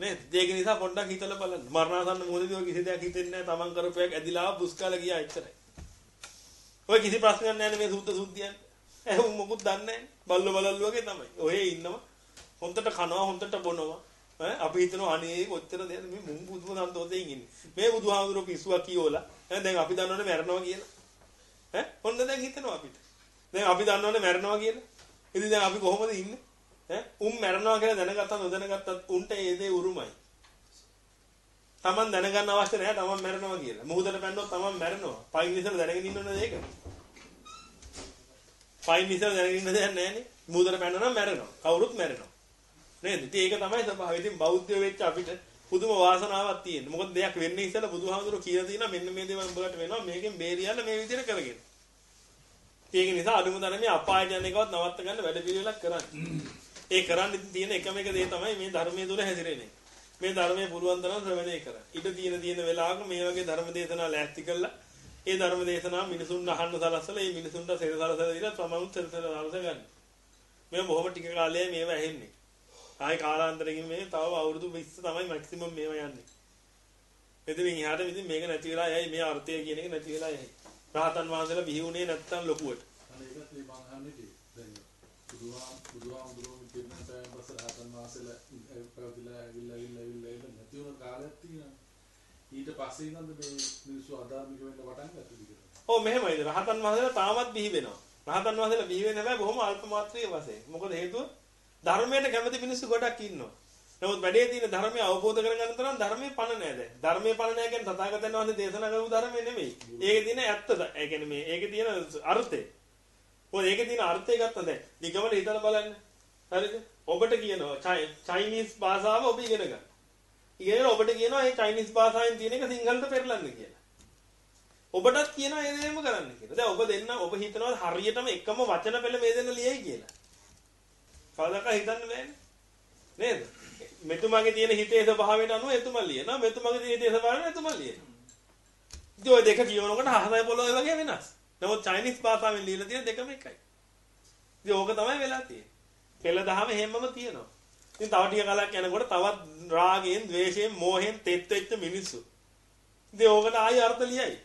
නේද? ඒක නිසා පොඩ්ඩක් හිතලා බලන්න. මරණාසන්න මොහොතේදී ඔය කිසි දෙයක් හිතෙන්නේ නැහැ. Taman කරපු එකක් ඇදිලා බුස්කාලා ගියා එච්චරයි. ඔය කිසි ප්‍රශ්නයක් නැහැ මේ සුද්ධ සුද්ධියන්. ඒ උන් මොකුත් දන්නේ නැහැ. බල්ල බලල්ල වගේ තමයි. ඔහේ ඉන්නවා. හොන්දට කනවා හොන්දට බොනවා. ඈ අපි හිතනවා අනේ කොච්චර දෙයක් මේ මුන් බුදුම සන්තෝෂයෙන් ඉන්නේ. මේ බුදුහාමුදුරුවෝ පිස්සුවක් කියෝලා. ඈ දැන් අපි දන්නවනේ මැරෙනවා කියලා. ඈ ඔන්න දැන් හිතනවා අපිට. දැන් අපි දන්නවනේ මැරෙනවා කියලා. ඉතින් දැන් අපි කොහොමද ඉන්නේ? ඈ උන් මැරෙනවා කියලා දැනගත්තත් නොදැනගත්තත් උන්ට ඒ දේ උරුමයි. Taman දැනගන්න අවශ්‍ය නැහැ Taman මැරෙනවා කියලා. මුහුදට පැන්නොත් Taman මැරෙනවා. පයින් ඉස්සර දැනගෙන ඉන්න ඕනේ ඒක. පයින් ඉස්සර දැනගෙන ඉන්න දෙයක් නැහැ නේ. මුහුදට පැන්න නම් මැරෙනවා. කවුරුත් මැරෙනවා. නේද? ඉතින් ඒක තමයි ස්වභාවය. ඉතින් බෞද්ධයෝ වෙච්ච අපිට පුදුම වාසනාවක් තියෙනවා. මොකද දෙයක් වෙන්නේ ඉස්සෙල්ලා බුදුහාමුදුරුවෝ කියලා තියෙනවා මෙන්න මේ දේවල් උඹලට වෙනවා. මේකෙන් බේරියන්න මේ විදිහට කරගෙන. ඒක නිසා අදුම තරමේ අපාය යන එකවත් නවත්ත ගන්න වැඩ පිළිවෙලක් කරන්න. ඒ කරන්න තියෙන එකම එක දේ තමයි මේ ධර්මයේ තුල හැසිරෙන්නේ. මේ ධර්මයේ පුළුවන් තරම් ශ්‍රවණය කරන්න. ඊට තියෙන තියෙන වෙලාවක මේ වගේ ධර්ම දේශනා ලෑස්ති කළා. ඒ ධර්ම දේශනා මිනිසුන් අහන්න සලස්සලා ඒ මිනිසුන්ට සෙර සලසලා දීලා තමනුත් සෙර සලස ගන්න. මේ බොහොම ටික කාලයයි මේව ඇහෙන්නේ. ආයි කාලාන්තරකින් මේ තව අවුරුදු 20 තමයි මැක්සිමම් මේව යන්නේ. එදින ඉහාට ඉතින් මේක නැති වෙලා යයි මේ අර්ථය කියන එක නැති වෙලා යයි. රහතන් වහන්සේලා බිහි වුණේ නැත්තම් ලොකුවට. අනේ ඒකත් මේ මං අහන්නේ දැන් බුදුහාම බුදුහාමුදුරුවෝ පිටින් පෑම් පස්ස රහතන් වහන්සේලා පැවිදිලා ඇවිල්ලා ඇවිල්ලා ඇවිල්ලා ඇවිල්ලා නැති වුණ කාලයක් තියෙනවා. ඊට පස්සේ ඉඳන්ද මේ මිනිස්සු අධාර්මික වෙන්න පටන් ගත්තද කියලා. ඔව් මෙහෙමයි. රහතන් වහන්සේලා තාමත් බිහි වෙනවා. රහතන් වහන්සේලා බිහි වෙන්නේ නැහැ බොහොම අල්ප මාත්‍රිය වශයෙන්. මොකද හේතුව ධර්මයට කැමති මිනිස්සු ගොඩක් ඉන්නවා. නමුත් වැඩේ තියෙන ධර්මය අවබෝධ කරගන්න තරම් ධර්මයේ පණ නැහැ දැන්. ධර්මයේ පණ නැහැ කියන්නේ තථාගතයන් වහන්සේ දේශනා කරපු ධර්මය නෙමෙයි. ඒකේ තියෙන ඇත්ත ඒ කියන්නේ මේ ඒකේ තියෙන අර්ථය. මොකද ඒකේ තියෙන අර්ථය ගත්තා දැන්. නිගමන හිතලා බලන්න. හරිද? ඔබට කියනවා චයිනීස් භාෂාව ඔබ ඉගෙන ගන්න. ඉගෙන ඔබට කියනවා මේ චයිනීස් භාෂාවෙන් තියෙන එක සිංහලට පෙරලන්න කියලා. ඔබටත් කියනවා ඒ දෙයම කරන්න කියලා. දැන් ඔබ දෙන්න ඔබ හිතනවා හරියටම එකම වචන පෙළ මේ දෙන්න ලියයි කියලා. කවදාක හිතන්න බෑනේ. නේද? මෙතුමාගේ තියෙන හිතේ ස්වභාවයට අනුව එතුමා ලියනවා. මෙතුමාගේ තියෙන හිතේ ස්වභාවයට එතුමා ලියනවා. ඉතින් ඔය දෙක කියනකොට හසයි පොළොවේ වගේ වෙනස්. නමුත් චයිනීස් භාෂාවෙන් ලියලා තියෙන දෙකම එකයි. ඉතින් ඕක තමයි වෙලා තියෙන්නේ. පෙළ දහම හැමම තියෙනවා. ඉතින් තව ටික කාලයක් යනකොට තවත් රාගයෙන්, ద్వේෂයෙන්, මෝහයෙන් තෙත් වෙච්ච මිනිස්සු ඉතින් ඕකට ආයෙ අර්ථ ලියයි.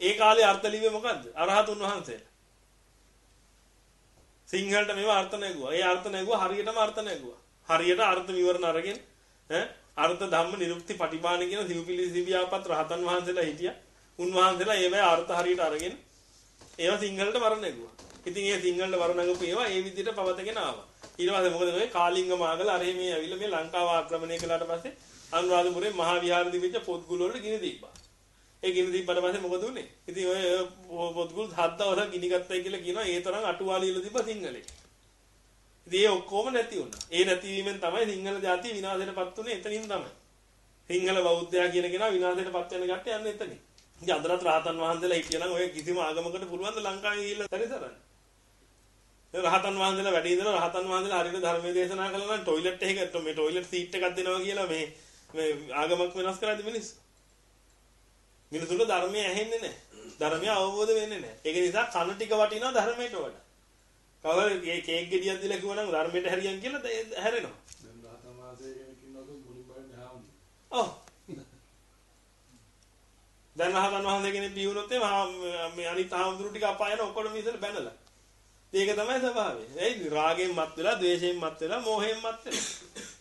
ඒ කාලේ අර්ථ ලිව්වේ මොකද්ද? අරහතුන් වහන්සේලා. සිංහලට මේව අර්ථ නැගුවා. ඒ අර්ථ නැගුවා හරියටම අර්ථ නැගුවා. හරියට අර්ථ විවරණ අරගෙන ඈ අර්ථ ධම්ම නිරුක්ති පටිභාන කියන සිව්පිලි සිවියාපත් රහතන් වහන්සේලා හිටියා. උන්වහන්සේලා ඒවැ අර්ථ හරියට අරගෙන ඒවා සිංහලට වරණ නැගුවා. ඉතින් ඒ සිංහලට වරණ නැගපු ඒවා ඒ විදිහට පවතගෙන ආවා. ඊට පස්සේ මොකද වෙන්නේ? කාලිංග මාගල අර මේ ඇවිල්ලා මේ ලංකාව ආක්‍රමණය කළාට පස්සේ අනුරාධපුරේ මහා විහාර දිවිච්ච පොත්ගුල වල ගිනි දීපා. ඒ ගිනි තිබ්බට පස්සේ මොකද උනේ? ඉතින් ඔය පොත්ගුල් හත් දවසක් ගිනි ගත්තයි කියලා කියනවා ඒ තරම් අටුවාලියල තිබ්බ සිංහලේ. ඉතින් ඒ ඔක්කොම නැති වුණා. ඒ නැතිවීමෙන් තමයි සිංහල ජාතිය විනාශයටපත් උනේ එතනින් තමයි. සිංහල බෞද්ධයා කියන කෙනා විනාශයටපත් වෙන ගැටේ යන්නේ එතනින්. ඉතින් අදටත් රහතන් වහන්සේලා හිටියනම් ඔය කිසිම ආගමකට පුළුවන් ද ලංකාවේ ගිහිල්ලා තරිසරන්නේ. රහතන් වහන්සේලා වැඩ ඉඳලා රහතන් වහන්සේලා හරියට ධර්මයේ දේශනා කළා නම් ටොයිලට් එකකට මේ ටොයිලට් සීට් එකක් දෙනවා කියලා මේ මේ ආගමක් වෙනස් කරන්නේ මිනිස්සු. මිනිසුන්ට ධර්මය ඇහෙන්නේ නැහැ. ධර්මය අවබෝධ වෙන්නේ නැහැ. ඒක නිසා කන ටික වටිනවා ධර්මයට වඩා. කවර මේ කේක් ගෙඩියක් දීලා කිව්වනම් ධර්මයට හරියන් කියලා හැරෙනවා. දැන් වහන්සේ කෙනෙක් ඉන්නවද මුලින් බලන්නේ හාමුදුරුවෝ. ඔව්. දැන් රහතන් වහන්සේ කෙනෙක් බිහුනොත් එහේ මේ අනිත් ආම්දුරු ටික අපාය යන ඔක්කොම මිසල බැනලා. ඒක තමයි ස්වභාවය. එයි රාගයෙන් මත් වෙලා, ද්වේෂයෙන් මත් වෙලා, මෝහයෙන් මත් වෙලා.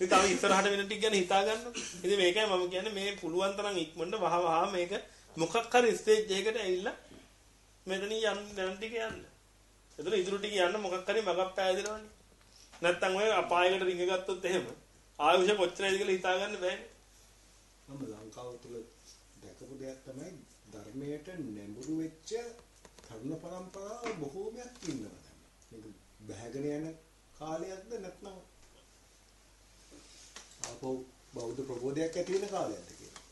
ඉතින් තව ඉස්සරහට වෙන ටික ගැන හිතා ගන්න. ඉතින් මේකයි මම කියන්නේ මේ පුළුවන් තරම් ඉක්මනට වහ වහ මේක මොකක් හරි ස්ටේජ් එකකට ඇවිල්ලා මෙතන යන්න දැන් ටික යන්න. එතන ඉතුරු ටික යන්න මොකක් හරි මගක් පෑදෙනවනේ. නැත්තම් ඔය අපායකට රිංග ගත්තොත් එහෙම ආයුෂ කොච්චරයිද කියලා හිතා ගන්න බෑනේ. මම ලංකාව තුළ දැකපු දෙයක් තමයි ධර්මයට නැඹුරු වෙච්ච තරුණ පරම්පරාව බොහෝමයක් ඉන්නවා දැන්. මේක බැහැගෙන යන කාලයක්ද නැත්නම් ආපහු බෞද්ධ ප්‍රබෝධයක් ඇති වෙන කාලයක්ද කියලා.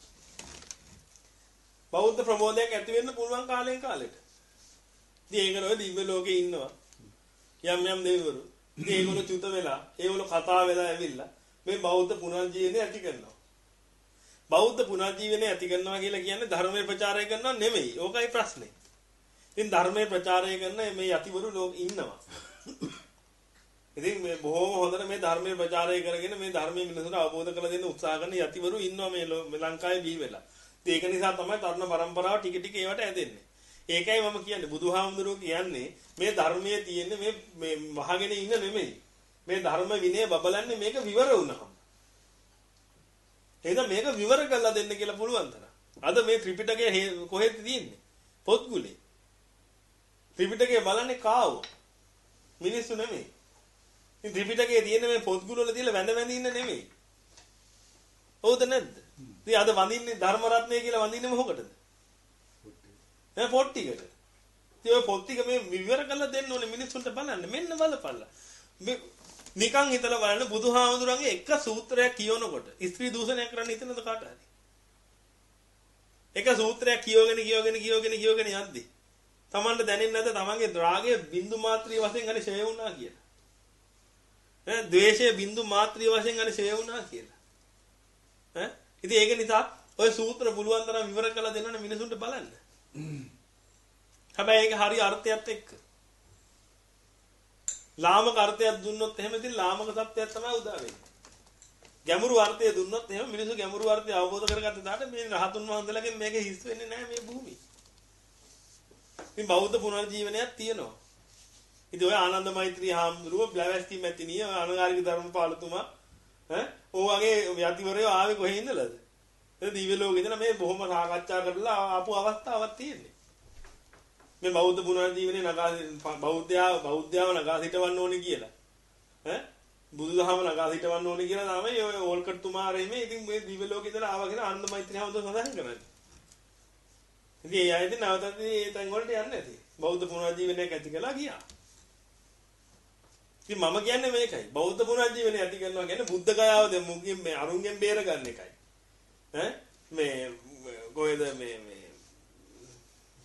බෞද්ධ ප්‍රබෝධයක් ඇති වෙන්න පුළුවන් කාලෙන් කාලෙට. ඉතින් ඒකනෝ දිව්‍ය ලෝකේ ඉන්නවා. යම් යම් දෙවිවරු. ඉතින් ඒගොල්ලෝ චුත වෙලා, ඒගොල්ලෝ කතා වෙලා ඇවිල්ලා මේ බෞද්ධ පුනර්ජීවනය ඇති කරනවා. බෞද්ධ පුනර්ජීවනය ඇති කරනවා කියලා කියන්නේ ධර්මයේ ප්‍රචාරය කරනවා නෙමෙයි. ඕකයි ප්‍රශ්නේ. ඉතින් ධර්මයේ ප්‍රචාරය කරන මේ යතිවරු ලෝක ඉන්නවා. ඉතින් මේ බොහොම හොඳට මේ ධර්මයේ ප්‍රචාරය කරගෙන මේ ධර්මයේ මිනිසුන්ට අවබෝධ කරලා දෙන්න උත්සාහ කරන යතිවරු ඉන්නවා මේ ලංකාවේ බිහි වෙලා. ඉතින් ඒක නිසා තමයි තරුණ පරම්පරාව ටික ටික ඒවට ඇදෙන්නේ. ඒකයි මම කියන්නේ බුදුහාමුදුරුවෝ කියන්නේ මේ ධර්මයේ තියෙන්නේ මේ මේ වහගෙන ඉන්න නෙමෙයි. මේ ධර්ම විනය බබලන්නේ මේක විවර වුණාම. එහෙනම් මේක විවර කරලා දෙන්න කියලා පුළුවන් තරම්. අද මේ ත්‍රිපිටකය කොහෙද තියෙන්නේ? පොත්ගුලේ. ත්‍රිපිටකය බලන්නේ කාවෝ? මිනිස්සු නෙමෙයි. ඉතින් ත්‍රිපිටකයේ තියෙන මේ පොත්ගුල වල තියලා වැඳ වැඳ ඉන්න නෙමෙයි. හවුද නැද්ද? ඉතින් අද වඳින්නේ ධර්ම රත්නය කියලා වඳින්නේ මොකටද? ඈ පොත් ටිකට. ඉතින් ඔය පොත් ටික මේ විවර කරලා දෙන්න ඕනේ මිනිස්සුන්ට බලන්න. මෙන්න බලපල්ලා. මේ නිකන් හිතලා බලන්න බුදුහාමුදුරන්ගේ එක සූත්‍රයක් කියවනකොට ස්ත්‍රී දූෂණය කරන්න හිතනද කාට හරි? එක සූත්‍රයක් කියවගෙන කියවගෙන කියවගෙන කියවගෙන යද්දි තමන්ට දැනෙන්නේ නැද්ද තමන්ගේ රාගය බින්දු මාත්‍රිය වශයෙන් හරි ෂේ වුණා කියලා? ඈ ද්වේෂය බින්දු මාත්‍රිය වශයෙන් හරි ෂේ වුණා කියලා. ඈ ඉතින් ඒක නිසා ඔය සූත්‍ර පුළුවන් තරම් විවර කරලා දෙන්නනේ මිනිසුන්ට බලන්න. හැබැයි ඒක හරි අර්ථයත් එක්ක. ලාමක අර්ථයක් දුන්නොත් එහෙම ඉතින් ලාමක සත්‍යයක් තමයි උදා වෙන්නේ. ගැඹුරු අර්ථය දුන්නොත් එහෙම මිනිස්සු ගැඹුරු අර්ථය අවබෝධ කරගත්ත දාට මේ රහතුන් වහන්සේලාගෙන් මේක හිස් වෙන්නේ නැහැ මේ භූමිය. ඉතින් බෞද්ධ පුනර්ජීවනයක් තියෙනවා. ඉතින් ඔය ආනන්ද මෛත්‍රී හාමුදුරුව බ්ලැවැස්ති මැතිනිය අනුගාරික ධර්මපාලතුමා ඈ ඔයගේ යතිවරයෝ ආවේ කොහේ ඉඳලාද? ඒ දිව්‍ය ලෝකේ ඉඳලා මේ බොහොම සාකච්ඡා කරලා ආපු අවස්ථාවක් තියෙන්නේ. මේ බෞද්ධ පුනර්ජීවනයේ නගා බෞද්ධයා බෞද්ධයව නගා සිටවන්න ඕනේ කියලා. ඈ බුදුදහම නගා සිටවන්න ඕනේ කියලා තමයි ඔය ඕල්කට් තුමාරේ මේ ඉතින් මේ දිව්‍ය ලෝකේ ඉඳලා ආවා කියලා ආනන්ද මෛත්‍රී හාමුදුරුව සඳහන් කරන්නේ. ඉතින් ඒ අයද නැවතත් මේ තැන් වලට යන්නේ නැති. බෞද්ධ පුනර්ජීවනයක් ඇති කළා ගියා. ඉතින් මම කියන්නේ මේකයි. බෞද්ධ පුනර්ජීවනය ඇති කරනවා කියන්නේ බුද්ධ ගයාව දැන් මුගින් මේ අරුන්ගෙන් බේර ගන්න එකයි. ඈ මේ කොහෙද මේ මේ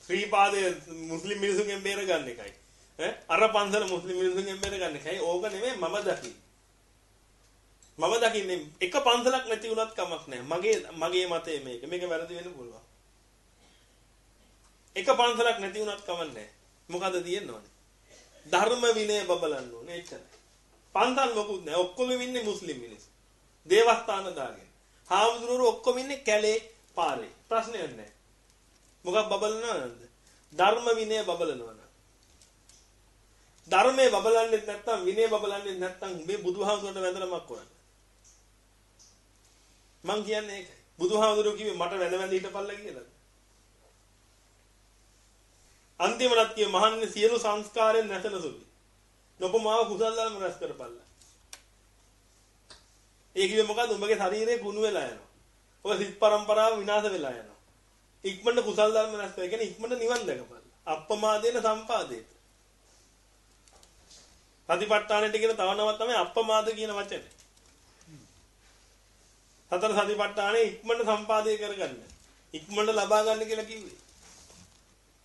ශ්‍රී පාදයේ මුස්ලිම් මිනිසුන්ගෙන් බේර ගන්න එකයි. ඈ අර පන්සල මුස්ලිම් මිනිසුන්ගෙන් බේර ගන්න එකයි. ඕක නෙමෙයි මම දකින්නේ. මම දකින්නේ එක පන්සලක් නැති වුණත් කමක් නැහැ. මගේ මගේ මතය මේක. මේක වැරදි වෙන්න පුළුවන්. එක පන්සලක් නැති වුණත් කමක් නැහැ. මොකද තියෙන්න ඕනේ? ධර්ම විනය බබලන්න ඕනේ එච්චරයි. පන්සල් මොකුත් නැහැ. ඔක්කොම ඉන්නේ මුස්ලිම් මිනිස්සු. දේවස්ථාන දාගෙන. හාමුදුරුවෝ ඔක්කොම ඉන්නේ කැලේ පාරේ. ප්‍රශ්නයක් නැහැ. මොකක් බබලනවද? ධර්ම විනය බබලනවා. ධර්මයේ බබලන්නේ නැත්නම් විනය බබලන්නේ නැත්නම් මේ බුදුහාමුදුරට වැඳනමක් කරන්නේ. මං කියන්නේ ඒකයි. බුදුහාමුදුරුවෝ කිව්වේ මට වැඳ වැඳ හිටපල්ලා කියලා. අන්තිමට කිය මහන්නේ සියලු සංස්කාරයන් නැසන සුළුයි. නොපමාව කුසල් ධර්ම රැස් කරපල්ලා. ඒ කිව්වේ මොකද්ද? උඹගේ ශරීරේ කුණු වෙලා යනවා. ඔය සිත් පරම්පරාව විනාශ වෙලා යනවා. ඉක්මනට කුසල් ධර්ම රැස් කරගෙන කියන්නේ ඉක්මනට නිවන් දැකපල්ලා. අප්පමාදේන සම්පාදේත. සතිපට්ඨානෙට කියන තව නමක් තමයි අප්පමාද කියන වචනේ. සතර සතිපට්ඨානෙ ඉක්මනට සම්පාදේ කරගන්න. ඉක්මනට ලබා ගන්න කියලා කිව්වේ.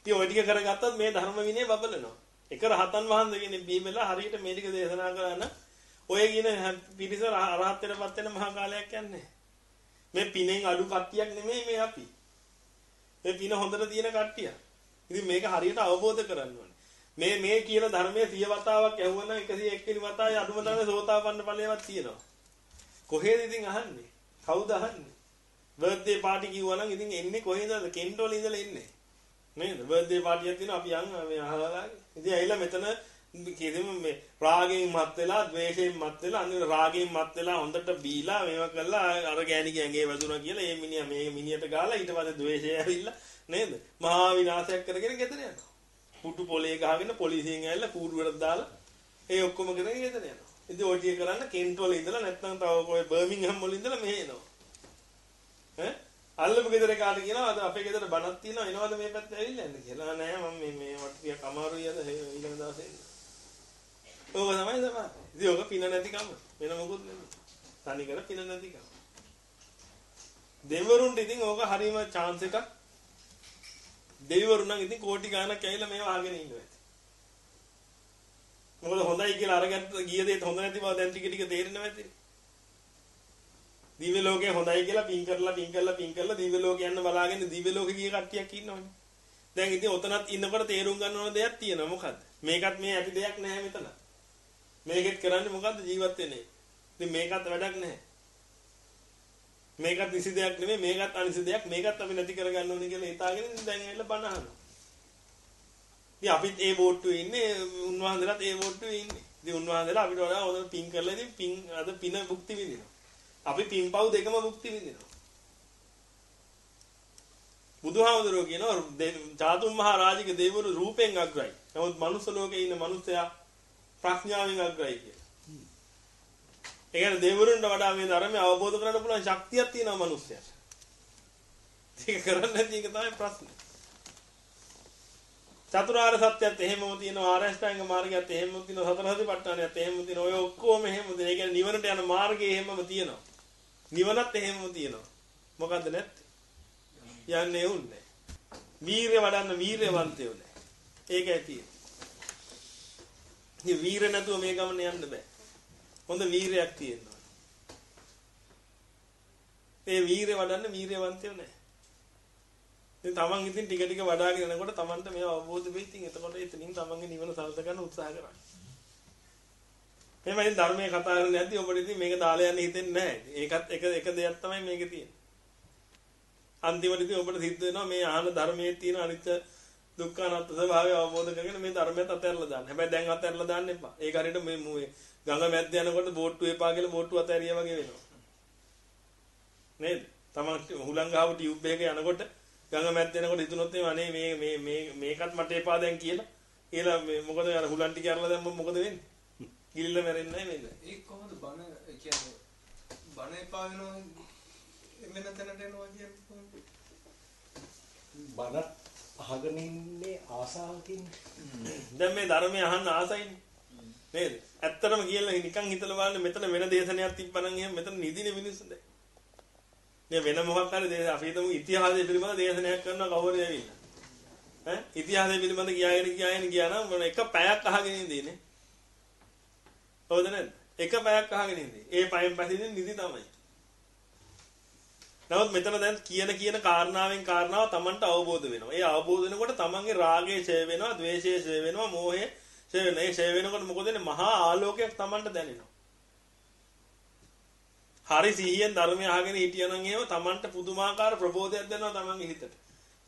ඉතින් ඔය ටික කරගත්තත් මේ ධර්ම විනය බබලනවා. එක රහතන් වහන්සේ කෙනෙක් බීමලා හරියට මේ ටික දේශනා කරන ඔය කියන පිරිස අරහත් වෙනපත් වෙන මහා කාලයක් යන්නේ. මේ පිනෙන් අඩු කට්ටියක් නෙමෙයි මේ අපි. මේ පින හොඳට තියෙන කට්ටිය. ඉතින් මේක හරියට අවබෝධ කරගන්න ඕනේ. මේ මේ කියන ධර්මයේ 100 වතාවක් ඇහුවනම් 101 වෙනි වතාවේ අඩුම තරමේ සෝතාපන්න ඵලයවත් තියෙනවා. කොහෙද ඉතින් අහන්නේ? කවුද අහන්නේ? බර්ත්ඩේ පාටි කිව්වනම් ඉතින් එන්නේ කොහෙන්ද? කෙන්ටෝල ඉඳලා එන්නේ. නේද? බර්ත්ඩේ පාටියක් තියෙනවා අපි යන් මේ අහලා. ඉතින් ඇවිල්ලා මෙතන කියෙදම මේ රාගයෙන් මත් වෙලා, ද්වේෂයෙන් මත් වෙලා, අනිත් රාගයෙන් මත් වෙලා හොඳට බීලා මේවා කළා අර ගෑණිගේ ඇඟේ වැදුනා කියලා මේ මිනිහා මේ මිනිහට ගාලා ඊට පස්සේ ද්වේෂය ඇවිල්ලා නේද? මහා විනාශයක් කරගෙන ගෙදර යනවා. පුටු පොලේ ගහගෙන පොලිසියෙන් ඇවිල්ලා කූඩුවට දාලා ඒ ඔක්කොම කරගෙන ගෙදර යනවා. ඉතින් ඔය ටික කරන්න කෙන්ට් වල ඉඳලා නැත්නම් තව කොයි බර්මින්ගම් වල ඉඳලා මෙහෙ එනවා. ඈ අල්ලපු ගෙදර කාට කියනවා අද අපේ ගෙදර බණක් තියෙනවා එනවද මේ පැත්තට ඇවිල්ලා යන්න කියලා නෑ මම මේ මේ වට ටිකක් අමාරුයි අද ඊළඟ දවසේ එන්න. ඕක තමයි තමයි. ඉතින් ඕක පින නැතිකම වෙන මොකුත් නෙමෙයි. තනි කර පින නැතිකම. දෙවරුන්ට ඉතින් ඕක හරීම chance එකක් දෙවිවරු නම් ඉතින් කෝටි ගාණක් ඇවිල්ලා මේව අහගෙන ඉන්නවා. මොකද හොඳයි කියලා අරගත්ත ගිය දේත් හොඳ නැති බව දැන් ටික ටික තේරෙනවා ඇති. දිව්‍ය ලෝකේ හොඳයි කියලා පින් කරලා පින් කරලා පින් කරලා දිව්‍ය ලෝකේ යන්න බලාගෙන දිව්‍ය ලෝකේ ගිය කට්ටියක් ඉන්නවනේ. දැන් ඉතින් ඔතනත් ඉන්නකොට තේරුම් ගන්න ඕන දෙයක් තියෙනවා මොකද්ද? මේකත් මේ ඇති දෙයක් නැහැ මෙතන. මේකෙත් කරන්නේ මොකද්ද ජීවත් වෙන්නේ. ඉතින් මේකත් වැඩක් නැහැ. මේකත් නිසි දෙයක් නෙමෙයි මේකත් අනිසි දෙයක් මේකත් අපි නැති කරගන්න ඕනේ කියලා හිතාගෙන දැන් ඇවිල්ලා බණ අහනවා. ඉතින් අපිත් ඒ බෝට්ටුවේ ඉන්නේ උන්වහන්සේලාත් ඒ බෝට්ටුවේ ඉන්නේ. ඉතින් උන්වහන්සේලා අපිට වඩා හොඳට පින් කරලා ඉතින් පින් අද පින භුක්ති විඳිනවා. අපි පින්පව් දෙකම භුක්ති විඳිනවා. බුදුහාමුදුරුවෝ කියනවා චාතුම් මහ රාජික දෙවිවරු රූපෙන් අග්‍රයි. නමුත් මනුස්ස ලෝකේ ඉන්න මනුස්සයා ප්‍රඥාවෙන් අග්‍රයි කියලා. ඒ කියන්නේ දෙවිවරුන්ට වඩා මේ ධර්මය අවබෝධ කරගන්න පුළුවන් ශක්තියක් තියෙනවා මිනිස්සයාට. ඒක කරන්නේ නැති එක තමයි ප්‍රශ්නේ. චතුරාර්ය සත්‍යයත් එහෙමම තියෙනවා ආරෂ්ඨාංග මාර්ගයත් එහෙමම තියෙනවා සතර සතිපට්ඨානයත් එහෙමම තියෙනවා ඔය ඔක්කොම එහෙමම තියෙනවා. ඒ කියන්නේ නිවනට යන මාර්ගය එහෙමම තියෙනවා. නිවනත් එහෙමම තියෙනවා. මොකද්ද නැත්තේ? යන්නේ උන්නේ. වීරය වඩන්න වීරයවන්තයෝ නැහැ. ඒකයි තියෙන්නේ. ඉතින් වීර නැතුව මේ ගමන යන්න බෑ. හොඳ වීරයක් තියෙනවා. ඒ වීරය වඩන්න වීරයවන්තයෝ නැහැ. ඉතින් තමන් ඉතින් ටික ටික වඩාගෙන යනකොට තමන්ට මේව අවබෝධ වෙයි. ඉතින් එතකොට එතනින් තමන්ගේ නිවන සලස ගන්න උත්සාහ කරන්න. එහෙනම් ඉතින් ධර්මයේ කතා කරන්නේ නැද්දි ඔබට ඉතින් මේක දාලා යන්න හිතෙන්නේ නැහැ. ඒකත් එක එක දෙයක් තමයි මේකේ තියෙන්නේ. අන්තිමට ඉතින් ඔබට සිද්ධ වෙනවා මේ ආහන ධර්මයේ තියෙන අනිත්‍ය දුක්ඛ අනාත්ම ස්වභාවය අවබෝධ කරගෙන මේ ධර්මයට අතහැරලා දාන්න. හැබැයි දැන් අතහැරලා දාන්න එපා. ඒක හරියට මේ මේ ගඟ මැද්ද යනකොට බෝට්ටු එපා කියලා බෝට්ටු අතහැරියා වගේ වෙනවා. නේද? තමන් හුලං ගාව ටියුබ් එකක යනකොට ගඟ මැද්ද යනකොට හිතුනොත් අනේ මේ මේ මේ මේකත් මට එපා දැන් කියලා. කියලා මේ මොකද අර හුලන් ටික අරලා දැම්මම මොකද වෙන්නේ? ගිලිල්ල මැරෙන්නේ නැහැ නේද? ඒක කොහොමද බන කියන්නේ බන එපා වෙනවා එමෙන්න තැනට එනවා කියන්නේ කොහොමද? බණත් අහගෙන ඉන්නේ ආසාවකින්. දැන් මේ ධර්මය අහන්න ආසයිනේ. නේද? ඇත්තටම කියලා නිකන් හිතලා බලන්න මෙතන වෙන දේශනයක් තිබ්බනම් එහෙම මෙතන නිදිනේ මිනිස්සු දැන්. මේ වෙන මොකක් හරි දේශ අපි හිතමු ඉතිහාසය පිළිබඳ දේශනයක් කරනවා කවුරු ඇවිල්ලා. ඈ ඉතිහාසය පිළිබඳ කියාගෙන කියාගෙන ගියා නම් මොන එක පැයක් අහගෙන ඉඳීනේ. හවුද නැද්ද? එක පැයක් අහගෙන ඉඳී. ඒ පයෙන් පස්සේ නිදි තමයි. නමුත් මෙතන දැන් කියන කියන කාරණාවෙන් කාරණාව Tamanට අවබෝධ වෙනවා. ඒ අවබෝධ වෙනකොට Tamanගේ රාගය ඡය වෙනවා, ద్వේෂය ඡය වෙනවා, මෝහය ඡය වෙනවා. ඒ ඡය වෙනකොට මොකද වෙන්නේ? මහා ආලෝකයක් Tamanට දැනෙනවා. හරි සිහියෙන් ධර්මය අහගෙන හිටියනම් එහෙම Tamanට පුදුමාකාර ප්‍රබෝධයක් දෙනවා Tamanගේ හිතට.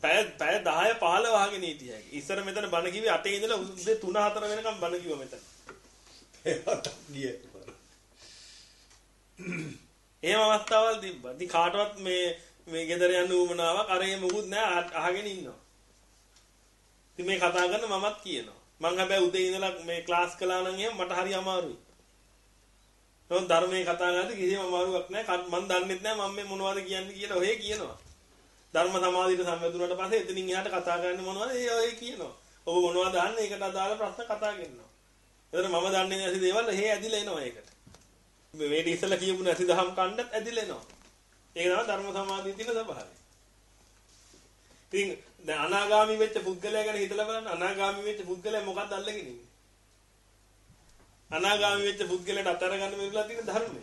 පැය පැය 10 15 අහගෙන හිටියයි. ඉස්සර මෙතන බණ කිව්වේ 8 ඉඳලා උදේ 3 4 වෙනකම් බණ කිව්වා මෙතන. ඒකට *laughs* ගිය. එහෙම අවස්ථාවල් තිබ්බා. ඉතින් කාටවත් මේ මේ ගෙදර යන්න උවමනාවක් අර එහෙම මුකුත් නැහැ අහගෙන ඉන්නවා. ඉතින් මේ කතා කරන මමත් කියනවා. මං හැබැයි උදේ ඉඳලා මේ ක්ලාස් කළා නම් එහෙම මට හරි අමාරුයි. නමුත් ධර්මයේ කතා කරද්දී කිසිම අමාරුවක් නැහැ. මං දන්නෙත් නැහැ මම මේ මොනවද කියන්නේ කියලා ඔය කියනවා. ධර්ම සමාධියට සම්බන්ධුනට පස්සේ එතනින් එහාට කතා කරන්නේ මොනවද? ඒ ඔය කියනවා. ඔබ මොනවද අහන්නේ? ඒකට අදාළ ප්‍රශ්න කතා කරනවා. එතන මම දන්නේ නැති දේවල් එහෙ ඇදිලා එනවා ඒකට. මේ ඉස්සලා කියපු නැති දහම් කණ්ඩත් ඇදිලා එනවා. ඒක තමයි ධර්ම සමාධියේ තියෙන ස්වභාවය. ඉතින් දැන් අනාගාමි වෙච්ච පුද්ගලයා ගැන හිතලා බලන්න අනාගාමි වෙච්ච පුද්ගලයා මොකක්ද අල්ලගෙන ඉන්නේ? අනාගාමි වෙච්ච පුද්ගලයාට අතර ගන්න මෙවිලා තියෙන ධර්මය.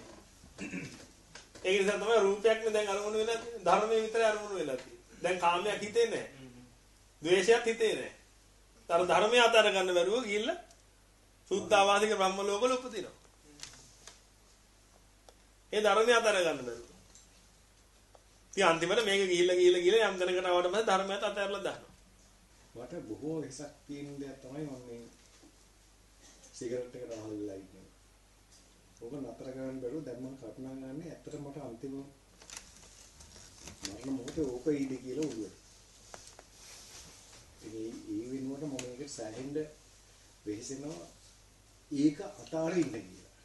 ඒක නිසා තමයි රූපයක්නේ දැන් අරමුණු වෙලා තියෙන්නේ. ධර්මයේ විතරයි අරමුණු වෙලා තියෙන්නේ. දැන් කාමයක් හිතේ නැහැ. ද්වේෂයක් හිතේ නැහැ. අර ධර්මයේ අතර ගන්න බැරුව ගිහිල්ලා සුද්ධාවාසික බ්‍රහ්ම ලෝකවල උපදිනවා. ඒ ධර්මයේ අතර ගන්න බැරුව. ඉතින් අන්තිමට මේක ගිහිල්ලා ගිහිල්ලා ගිහිල්ලා යම් තැනකට ආවට පස්සේ ධර්මයට අතහැරලා දානවා. මට බොහෝ වෙසක් තියෙන දෙයක් තමයි මම මේ සිගරට් එකට අහල්ලා ඉන්නේ. ඕක නතර කරන්න බැරුව දැන් මම කල්පනා කරන්නේ ඇත්තට මට අන්තිම මරණ මොහොතේ ඕක ඊද කියලා උරුව. ඉතින් ඒ වෙනුවට මම මේකට සෑහෙන්න වෙහෙසෙනවා ඒක අතාරින්න කියලා.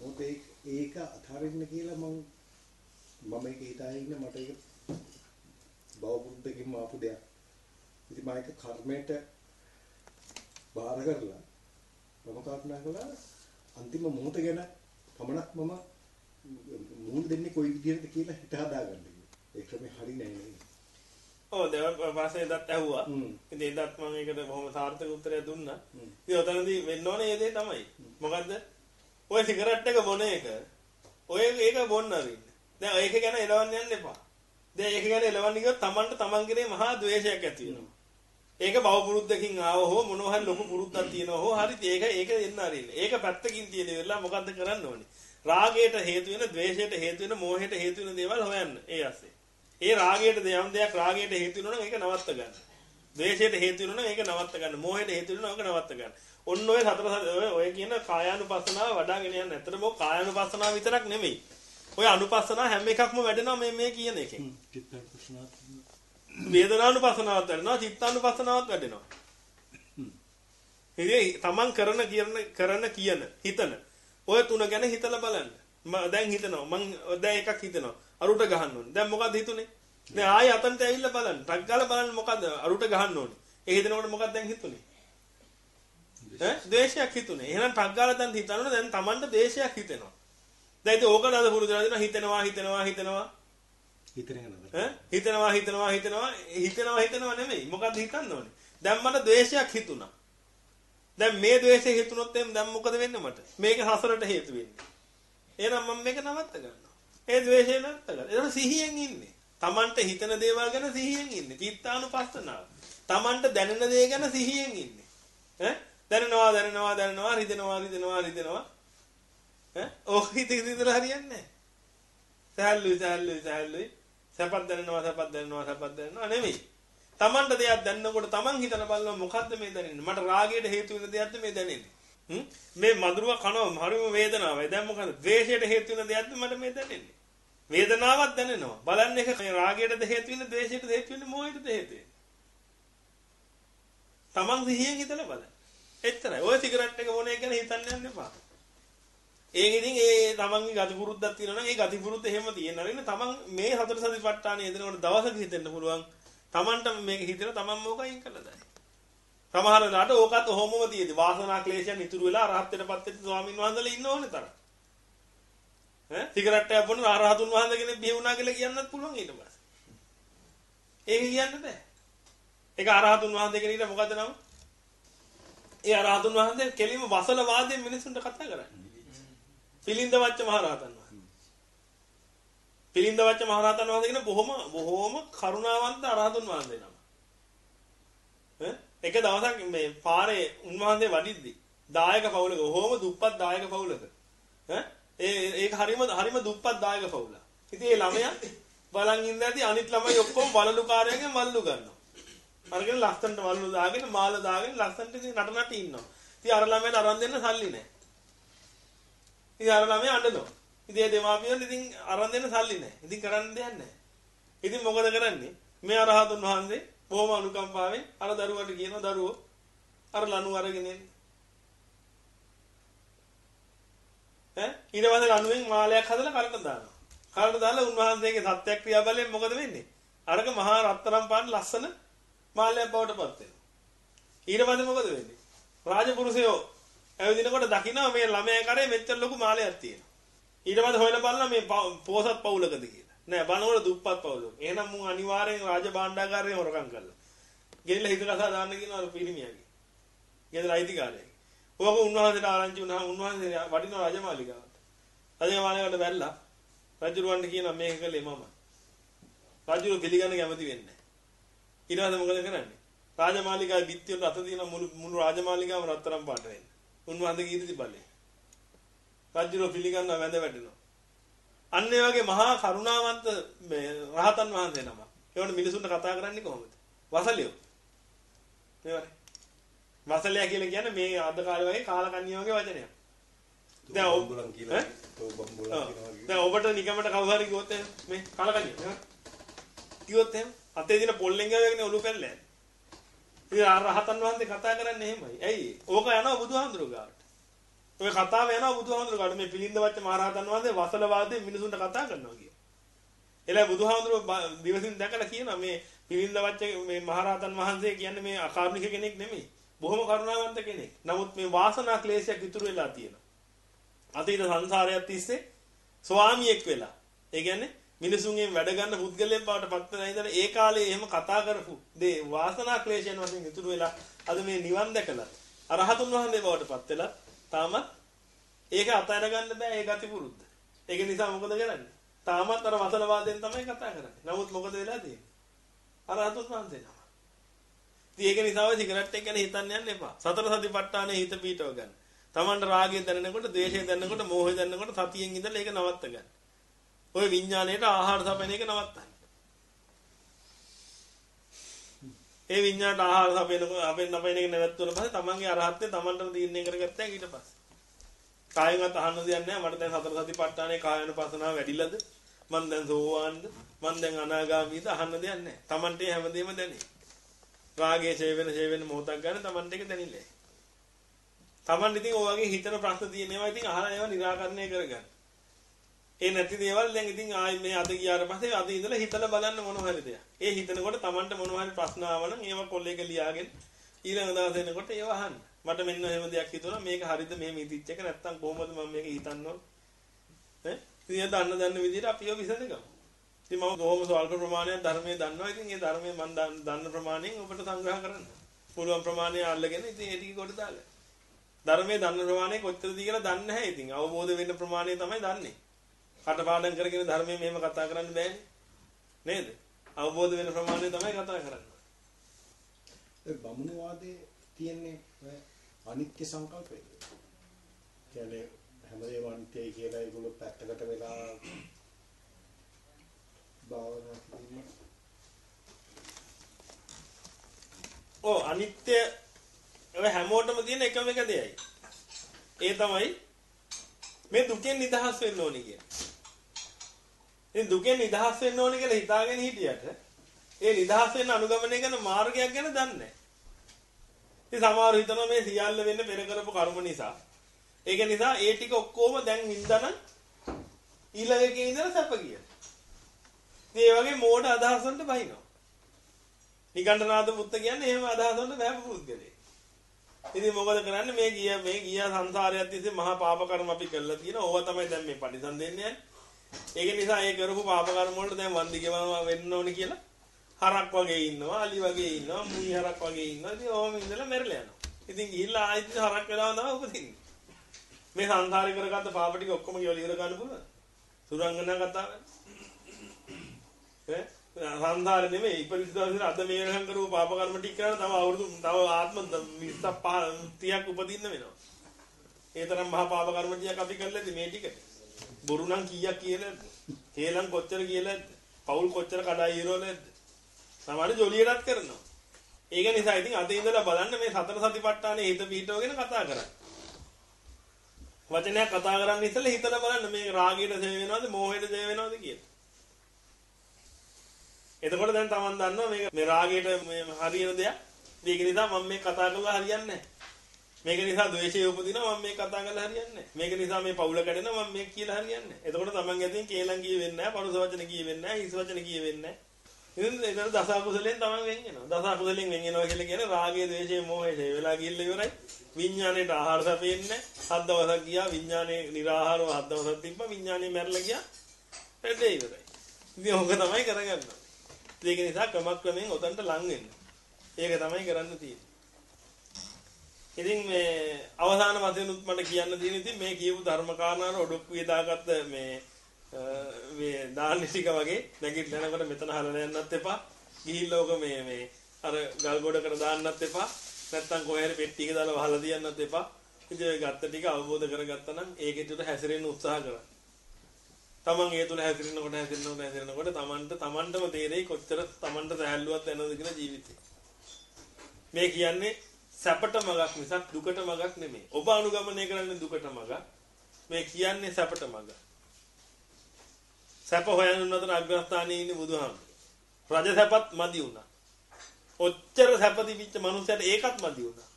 මොකද ඒක අතාරින්න කියලා මම මම ඒක හිතාගෙන ඉන්න මට ඒක බවපුරුද්දකින්ම ආපු දෙයක්. ඉතින් මම ඒක කර්මයට බාර කරලා මම කල්පනා කළා අන්තිම මොහොත ගැන පමණක් මම මුහුණ දෙන්නේ කොයි විදිහටද කියලා හිත හදාගන්න. ඒ ක්‍රමේ හරි නෑ නේද? ඔව් දැන් පස්සේ එදත් ඇහුවා. ඉතින් එදත් මම ඒකට බොහොම සාර්ථක උත්තරයක් දුන්නා. ඉතින් ඔතනදී වෙන්න ඕනේ ඒ දේ තමයි. මොකද්ද? ඔය සිගරට් එක බොන එක. ඔය ඒක බොන්න අරින්න. දැන් ඒක ගැන එලවන්න යන්න එපා. දැන් ඒක ගැන එලවන්න ගියොත් Tamanට Taman කෙරේ මහා ද්වේෂයක් ඇති වෙනවා. ඒක බව පුරුද්දකින් ආව හෝ මොනවා හරි ලොකු පුරුද්දක් තියෙනවා හෝ හරි ඒක ඒක එන්න අරින්න. ඒක පැත්තකින් තියෙන වෙලාව මොකද්ද කරන්න ඕනේ? රාගයට හේතු වෙන, ද්වේෂයට හේතු වෙන, මෝහයට හේතු වෙන දේවල් හොයන්න. ඒ ඇස්සේ. ඒ රාගයට දෙයම් දෙයක් රාගයට හේතු වෙනවා නම් ඒක නවත්ත ගන්න. ද්වේෂයට හේතු වෙනවා නම් ඒක නවත්ත ගන්න. මෝහයට හේතු වෙනවා නම් ඒක නවත්ත ගන්න. ඔන්න ඔය සතර ඔය කියන කායානුපස්සනාව වඩාගෙන යන්න. ඇත්තටම කායානුපස්සනාව විතරක් නෙමෙයි. ඔය අනුපස්සනාව හැම එකක්ම වැඩෙනවා මේ මේ කියන එකෙන්. වේදනානුපස්සනාවත් වැඩෙනවා, චිත්තානුපස්සනාවත් වැඩෙනවා. ඉතින් තමන් කරන කියන කරන කියන හිතන ඔය තුන ගැන හිතලා බලන්න. මම දැන් හිතනවා මං දැන් එකක් හිතනවා අරුට ගහන්න ඕනේ. දැන් මොකද්ද හිතුනේ? දැන් ආයෙ අතන්ට ඇවිල්ලා බලන්න. ටක් ගාලා බලන්න මොකද්ද අරුට ගහන්න ඕනේ. ඒ හිතනකොට මොකක්ද දැන් හිතුනේ? ඈ ද්වේෂයක් හිතුනේ. එහෙනම් ටක් ගාලා දැන් හිතනකොට දැන් Tamanට ද්වේෂයක් හිතෙනවා. දැන් ඉතින් ඕකට අද පුරුදු වෙලා දෙනවා හිතනවා හිතනවා හිතනවා හිතනවා හිතනවා හිතනවා හිතනවා හිතනවා නෙමෙයි. මොකද්ද හිතන්න ඕනේ? දැන් මට ද්වේෂයක් හිතුණා. දැන් මේ ද්වේෂය හිතුනොත් එම් දැන් මොකද වෙන්නේ මට? මේක හසරට හේතු වෙන්නේ. එහෙනම් මම මේක නවත්ත ගන්නවා. ඒ ද්වේෂය නවත්ත ගන්න. එතන සිහියෙන් ඉන්නේ. Tamanට හිතන දේවල් ගැන සිහියෙන් ඉන්නේ. චිත්තානුපස්සනාව. Tamanට දැනෙන දේ ගැන සිහියෙන් ඉන්නේ. ඈ දැනෙනවා දැනෙනවා දැනෙනවා රිදෙනවා රිදෙනවා රිදෙනවා. ඈ ඕක හිත හිතලා හරියන්නේ නැහැ. සහැල්ලුයි සහැල්ලුයි සහැල්ලුයි සැපක් දැනෙනවා සැපක් දැනෙනවා සැපක් දැනෙනවා නෙමෙයි. Tamanට දෙයක් දැනනකොට Taman හිතන බලනවා මොකද්ද මේ දැනෙන්නේ? මට රාගයට හේතු වෙන දෙයක්ද මේ දැනෙන්නේ? හ්ම් මේ මధుරව කනවා හරිම වේදනාවයි. දැන් මොකද? ද්වේෂයට හේතු වෙන දෙයක්ද මට මේ දැනෙන්නේ? වේදනාවක් දැනෙනවා. බලන්න එක මේ රාගයටද හේතු වෙන්නේ, ද්වේෂයටද හේතු වෙන්නේ, මොහයටද හේතු වෙන්නේ? Taman සිහියෙන් හිතලා බලන්න. එච්චරයි. ඔය සිගරට් එක මොන එක ගැන හිතන්න යන්න එපා. ඒක ඉතින් ඒ තමන්ගේ ගති පුරුද්දක් තියෙනවා නම් ඒ ගති පුරුද්ද එහෙම තියෙනවා. නේ තමන් මේ හතර සතිපට්ඨානෙ යෙදෙනකොට දවසක හිතෙන්න පුළුවන්. තමන්ට මේක හිතලා තමන් මොකයින් කළාද? සමහර වෙලාවට ඕකත් ඔහොමම තියෙදි. වාසනා ක්ලේශයන් ඉතුරු වෙලා රහත්ත්වයටපත් වෙච්ච ස්වාමින් වහන්සේලා ඉන්න ඕනේ තරම්. ඈ සිගරට් එකක් බොන්න රහතුන් වහන්සේ කෙනෙක් බිහි වුණා කියලා කියන්නත් පුළුවන් ඊට පස්සේ. ඒක කියන්න බෑ. ඒක අරහතුන් වහන්සේ කෙනෙක්ට මොකද නම? ඒ අරහතුන් වහන්සේ කෙලින්ම වසල වාදයෙන් මිනිසුන්ට කතා කරන්නේ. පිලින්ද වච්ච මහරහතන් වහන්සේ. පිලින්ද වච්ච මහරහතන් වහන්සේ කියන බොහොම බොහොම කරුණාවන්ත අරහතුන් වහන්සේ නම. ඈ එක දවසක් මේ පාරේ උන්වහන්සේ වඩිද්දි දායක පවුලක කොහොම දුප්පත් දායක පවුලක ඈ ඒ ඒක හරිම හරිම දුප්පත් දායක පවුල. ඉතින් ඒ ළමයා බලන් ඉඳ ඇති අනිත් ළමයි ඔක්කොම වලලු කාර්යයෙන් වල්ලු ගන්නවා. අරගෙන ලස්සනට වල්ලු දාගෙන මාල දාගෙන ලස්සනට ඉතින් නටනට ඉන්නවා. ඉතින් අර ළමයාට අරන් දෙන්න සල්ලි නැහැ. ඉතින් අර ළමයා අඬනවා. ඉතින් ඒ දෙමාපියන් ඉතින් අරන් දෙන්න සල්ලි නැහැ. ඉතින් කරන්න දෙයක් නැහැ. ඉතින් මොකද කරන්නේ? මේ අරහතුන් වහන්සේ බොහොම අනුකම්පාවෙන් අර දරුවට කියනවා දරුවෝ අර ලනු අරගෙන එන්න. ඈ ඊට පස්සේ ලනුවෙන් මාලයක් හදලා කරට දානවා. කරට දාලා උන්වහන්සේගේ සත්‍යක්‍රියා බලයෙන් මොකද වෙන්නේ? අරක මහා රත්තරන් පාට ලස්සන මාලයක් බවට පත් වෙනවා. ඊට පස්සේ මොකද වෙන්නේ? රාජපුරුෂයෝ ඇවිදිනකොට දකිනවා මේ ළමයා කරේ මෙච්චර ලොකු මාලයක් තියෙනවා. ඊට පස්සේ හොයලා බලනවා මේ පෝසත් පවුලකද කියලා. නෑ බලනකොට දුප්පත් පවුලක. එහෙනම් මුන් අනිවාර්යෙන් රාජ භාණ්ඩාගාරයෙන් හොරකම් කළා. ගෙනිලා හිත කසා දාන්න කියනවා අර පිරිමියාගේ. ගෙදර අයිතිකාරයෙක්. ඕක උන්වහන්සේට ආරංචි වුණාම උන්වහන්සේ වඩිනවා රජමාලිගාවට. රජමාලිගාවට බැලලා රජුරවන්ට කියනවා මේක කළේ මම. රජුර පිළිගන්න කැමති වෙන්නේ නැහැ. ඊට පස්සේ මොකද කරන්නේ? රාජමාලිගාවේ බිත්ති වල අත තියෙන මුළු මුළු රාජමාලිගාවම රත්තරන් පාට වෙන්නේ. උන්වහන්සේ කීර්ති බලේ. රජුර පිළිගන්න වැඳ වැටෙනවා. අන්න ඒ වගේ මහා කරුණාවන්ත මේ රහතන් වහන්සේ නම. ඒවන මිනිසුන්ට කතා කරන්නේ කොහොමද? වසලියෝ. මේවනේ. වසලයා කියලා කියන්නේ මේ අද කාලේ වගේ කාලකන්ණිය වගේ වචනයක්. දැන් බම්බුලන් කියලා තෝ බම්බුලන් කියනවා. දැන් ඔබට නිකමට කවුරු හරි කිව්වොත් එහෙම මේ කාලකන්ණිය. කිව්වොත් එහෙම අතේ දින පොල්ලෙන් ගාවගෙන ඔලු පැල්ලෑ. ඉතින් ආ රහතන් වහන්සේ කතා කරන්නේ එහෙමයි. ඇයි? ඕක යනවා බුදුහාමුදුරුවෝ ගාවට. ඔය කතාව යනවා බුදුහාමුදුරුවෝ ගාවට මේ පිළිඳ වච්ච මහරහතන් වහන්සේ වසල වාදයේ මිනිසුන්ට කතා කරනවා කිය. එලා බුදුහාමුදුරුවෝ දිවසින් දැකලා කියනවා මේ පිළිඳ වච්ච මේ මහරහතන් වහන්සේ කියන්නේ මේ අකාරුණික කෙනෙක් නෙමෙයි. බොහොම කරුණාවන්ත කෙනෙක්. නමුත් මේ වාසනා ක්ලේශයක් ඉතුරු වෙලා තියෙනවා. අතීත සංසාරයක් තිස්සේ ස්වාමියෙක් වෙලා. ඒ කියන්නේ මිනිසුන්ගෙන් වැඩ ගන්න පුද්ගලයෙක් බවට පත් වෙලා ඉඳලා ඒ කාලේ එහෙම කතා කරපු දේ වාසනා ක්ලේශයන් වශයෙන් ඉතුරු වෙලා අද මේ නිවන් දැකලා අරහතුන් වහන්සේ බවට පත් වෙලා තාමත් ඒක අතහැර ගන්න බෑ ඒ ගති පුරුද්ද. ඒක නිසා මොකද කරන්නේ? තාමත් අර වසල වාදයෙන් තමයි කතා කරන්නේ. නමුත් මොකද වෙලා තියෙන්නේ? අරහතුන් වහන්සේ නම. ඉතින් ඒක නිසා ඔය සිගරට් එක ගැන හිතන්න යන්න එපා. සතර සතිපට්ඨානේ හිත පීටව ගන්න. Tamanට රාගය දැනෙනකොට, ද්වේෂය දැනෙනකොට, මෝහය දැනෙනකොට සතියෙන් ඉඳලා ඒක නවත්ත ගන්න. ඔය විඥාණයට ආහාර සපයන එක නවත්තන්න. ඒ විඥාණයට ආහාර සපයනකොට අපෙන් අපෙන් එක නැවතුනට පස්සේ තමන්ගේ අරහත්ත්වය තමන්ටම තීරණය කරගත්තා ඊට පස්සේ. කායෙන්වත් අහන්න දෙයක් නැහැ. මට දැන් සතර සතිපට්ඨානේ කායන පසනාව වැඩිලාද? මං දැන් සෝවාන්ද? මං දැන් අනාගාමීද අහන්න දෙයක් නැහැ. තමන්ට හැමදේම දැනේ. රාගයේ ඡේ වෙන ඡේ වෙන මොහොතක් ගන්න තමන්ට ඒක දැනෙන්නේ. තමන් ඉතින් ඔය වගේ හිතන ප්‍රශ්න තියෙන ඒවා ඉතින් අහලා ඒවා निराකරණය කරගන්න. ඒ නැති දේවල් දැන් ඉතින් ආයි මේ අද ගියාට පස්සේ අද ඉඳලා හිතලා බලන්න මොන හරි දෙයක්. ඒ හිතනකොට තමන්ට මොන හරි ප්‍රශ්න ආවනම් ඒවා කොල්ලේක ලියාගෙන ඊළඟ දවසේ එනකොට ඒවා අහන්න. මට මෙන්න එහෙම දෙයක් හිතුණා මේක හරිද මේ මිදිච්ච එක නැත්තම් කොහොමද මම මේක හිතන්න ඕන? ඈ ඉතින් දන්න දන්න විදිහට අපිව විසඳගමු. ඉතින් මම කොහොම ස්වල්ප ප්‍රමාණයක් ධර්මයේ දන්නවා. ඉතින් ඒ ධර්මයේ මම දන්න ප්‍රමාණයෙන් ඔබට සංග්‍රහ කරන්න. පුළුවන් ප්‍රමාණය අල්ලගෙන ඉතින් ඒ ටික කොට දාලා. ධර්මයේ දන්න ප්‍රමාණය කොච්චරද කියලා දන්නේ නැහැ ඉතින්. අවබෝධ වෙන්න ප්‍රමාණය තමයි දන්නේ. කටපාඩම් කරගෙන ධර්මයේ මෙහෙම කතා කරන්න බෑනේ. නේද? අවබෝධ වෙන ප්‍රමාණය තමයි කතා කරන්නේ. ඒ බමුණු වාදයේ තියෙන්නේ අනිත්‍ය සංකල්පය. කියන්නේ හැමදේම අනිත්‍යයි කියලා ඒගොල්ලෝ පැත්තකට වෙලා භාවනා කිරීම. ඔව් අනිත්‍ය හැමෝටම තියෙන එකම එක දෙයයි. ඒ තමයි මේ දුකෙන් නිදහස් වෙන්න ඕනි කියන්නේ. ඉතින් දුකෙන් නිදහස් වෙන්න ඕනි කියලා හිතාගෙන හිටියට ඒ නිදහස් වෙන්න අනුගමනය කරන මාර්ගයක් ගැන දන්නේ නැහැ. ඉතින් සමහරව හිතනවා මේ සියල්ල වෙන්න පෙර කරපු කර්ම නිසා. ඒක නිසා ඒ ටික ඔක්කොම දැන් වින්දන ඊළඟ එකේ ඉඳලා සැප කියලා. ඉතින් ඒ වගේ මෝඩ අදහස් වලට බහිනවා. නිකණ්ඨනාත පුත්ත කියන්නේ එහෙම අදහස් වලට බහැපු පුද්ගලයෙක්. ඉතින් මොකද කරන්නේ මේ ගිය මේ ගිය සංසාරයක් තිස්සේ මහා පාප කර්ම අපි කරලා තියෙනවා. ඕවා තමයි දැන් මේ පරිසම් දෙන්නේ. ඒක නිසා ඒ කරපු පාප කර්ම වලට දැන් වන්දි ගෙවනවා වෙන්න ඕනේ කියලා හරක් වගේ ඉන්නවා, අලි වගේ ඉන්නවා, මුයි හරක් වගේ ඉන්නවා. ඉතින් ඕම ඉඳලා මැරලා යනවා. ඉතින් ගිහිල්ලා ආයෙත් හරක් වෙලාව තමයි උපදින්නේ. මේ සංසාරේ කරගත්ත පාප ටික ඔක්කොම ගෙවලා ඉවර ගන්න පුළුවන්. සුරංගනා කතාව. ඈ සංසාරේ නෙමෙයි ඉපදිච්ච දවසේ අද මේ වෙනකම් කරපු පාප කර්ම ටික කරලා තව අවුරුදු තව ආත්ම 25 30ක් උපදින්න වෙනවා. ඒ තරම් මහා පාප කර්ම ටිකක් අපි කරලාද මේ ටිකට. බොරු නම් කීයක් කියලාද? හේලම් කොච්චර කියලාද? පවුල් කොච්චර කඩා ඊරෝලද? සමහර ජොලියටත් කරනවා. ඒක නිසා ඉතින් අද ඉඳලා බලන්න මේ සතර සතිපට්ඨානේ හිත පිටවගෙන කතා කරන්නේ. වචනයක් කතා කරන්න ඉස්සෙල්ලා හිතලා බලන්න මේ රාගයට සෙව වෙනවද මෝහයට සෙව වෙනවද කියලා. එතකොට දැන් Taman දන්නවා මේක මේ රාගයට මේ හරියන දෙයක්. මේක නිසා මම මේ කතා කරලා හරියන්නේ නැහැ. මේක නිසා ද්වේෂය උපදිනවා මම මේ කතා කරලා හරියන්නේ නැහැ. මේක නිසා මේ පවුල කැඩෙනවා මම මේක කියලා හරියන්නේ නැහැ. එතකොට Taman ඇතින් කේලම් කිය වෙන්නේ නැහැ, පරුස වචන කිය වෙන්නේ නැහැ, හිස් වචන කිය වෙන්නේ නැහැ. ඉතින් ඒක දස අකුසලෙන් Taman වෙන් වෙනවා. දස අකුසලෙන් වෙන් වෙනවා කියලා කියන්නේ රාගය, ද්වේෂය, මෝහය ඒ වෙලා ගිහිල්ලා ඉවරයි. විඥාණයට ආහාර සැපෙන්නේ හත් දවසක් ගියා විඥානේ निराහාරව හත් දවසක් තිබ්බා විඥානේ මැරලා ගියා වැඩේ ඉවරයි. ඉතින් ඕක තමයි කරගන්නේ. ඒක නිසා ක්‍රමක්‍රමයෙන් උතන්ට ලං වෙන්න. ඒක තමයි කරන්න තියෙන්නේ. ඉතින් මේ අවසාන වශයෙන්ුත් මට කියන්න තියෙන ඉතින් මේ කියපු ධර්ම කාරණාර ඔඩොක්කුවේ දාගත්ත මේ මේ දාන්න ටික වගේ නැගිටලා යනකොට මෙතන හලලා යන්නත් එපා. ගිහිල්ලා ඔක මේ මේ අර ගල් ගොඩකට දාන්නත් එපා. නැත්තම් කොහේ හරි පෙට්ටි එක දාලා වහලා තියන්නත් එපා. ඉතින් ඔය ගත්ත ටික අවබෝධ කරගත්තා නම් ඒකේ තුල හැසිරෙන්න උත්සාහ කරන්න. තමන් ඒ තුල හැසිරෙනකොට හැසිරෙනකොට හැසිරෙනකොට තමන්ට තමන්ටම තේරෙයි කොච්චර තමන්ට සැහැල්ලුවක් වෙනවද කියලා ජීවිතේ. මේ කියන්නේ සැපට මගක් මිසක් දුකට මගක් නෙමෙයි. ඔබ අනුගමනය කරන්නේ දුකට මගක්. මේ කියන්නේ සැපට මග. සැප හොයන උනතන අග්‍රස්ථානයේ ඉන්නේ බුදුහාමුදුරුවෝ. රජ සැපත් මදි වුණා. ඔච්චර සැප තිබිච්ච මනුස්සයට ඒකත් මදි වුණා.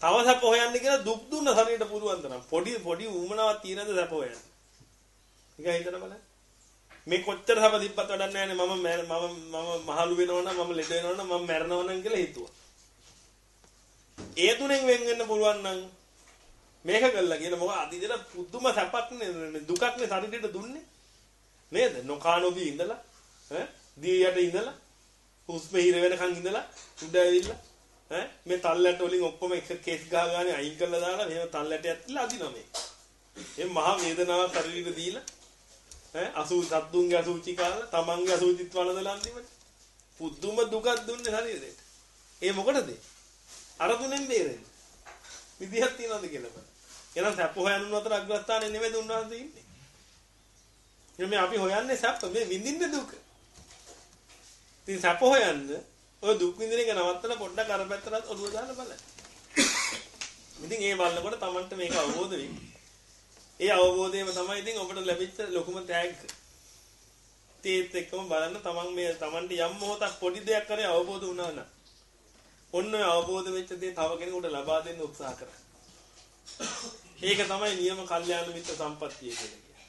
තව සැප හොයන්න කියලා දුක් දුන්න ශරීරයට පුරුවන් තරම් පොඩි පොඩි ඌමනාවක් තියෙනද සැප හොයන්න. නිකන් හිතන්න බලන්න. මේ කොච්චර සැප තිබ්බත් වැඩක් නැහැ නේ මම මම මම මහලු වෙනවනම් මම ලෙඩ වෙනවනම් මම මැරෙනවනම් කියලා හිතුවා. ඒ තුනෙන් වෙන් වෙන්න පුළුවන් නම් මේක කළා කියලා මොකද අතීතේට පුදුම සැපක් නේ දුකක් නේ ශරීරයට දුන්නේ. නේද? නොකානෝබී ඉඳලා ඈ දීයට ඉඳලා හුස්ම හිර වෙනකන් ඉඳලා උඩ ඇවිල්ලා ඈ මේ තල්ලැට වලින් ඔක්කොම එක කේස් ගහගානේ අයින් කරලා දාලා මෙහෙම තල්ලැටයක් තියලා අදිනවා මේ. මේ මහා වේදනාවක් ශරීරෙට දීලා ඈ අසු සත්තුන්ගේ අසුචි කාලා තමන්ගේ අසුචිත් වලදලා අන්තිමට පුදුම දුකක් දුන්නේ ශරීරෙට. ඒ මොකටද? අර තුනෙන් බේරෙන්න. විදිහක් තියනවද කියලා බලන්න. එහෙනම් සැප හොයන්න අතර අග්‍රස්ථානේ නෙමෙයි උන්වහන්සේ ඉන්නේ. මේ අපි හොයන්නේ සැප මේ විඳින්න දුක. ඉතින් සැප හොයන්න ඔය දුක් විඳින එක නවත්තලා පොඩ්ඩක් අර පැත්තට ඔළුව දාලා බලන්න. ඉතින් ඒ බලනකොට Tamanට මේක අවබෝධ වෙයි. ඒ අවබෝධයම තමයි ඉතින් ඔබට ලැබිච්ච ලොකුම තෑග්ග. ඒත් එක්කම බලන්න Taman මේ Tamanට යම් මොහොතක් පොඩි දෙයක් කරේ අවබෝධ වුණා නම් ඔන්න ඔය අවබෝධ වෙච්ච දේ තව කෙනෙකුට ලබා දෙන්න උත්සාහ කරන්න. ඒක තමයි නියම කල්යාණ මිත්‍ර සම්පත්තිය කියලා කියන්නේ.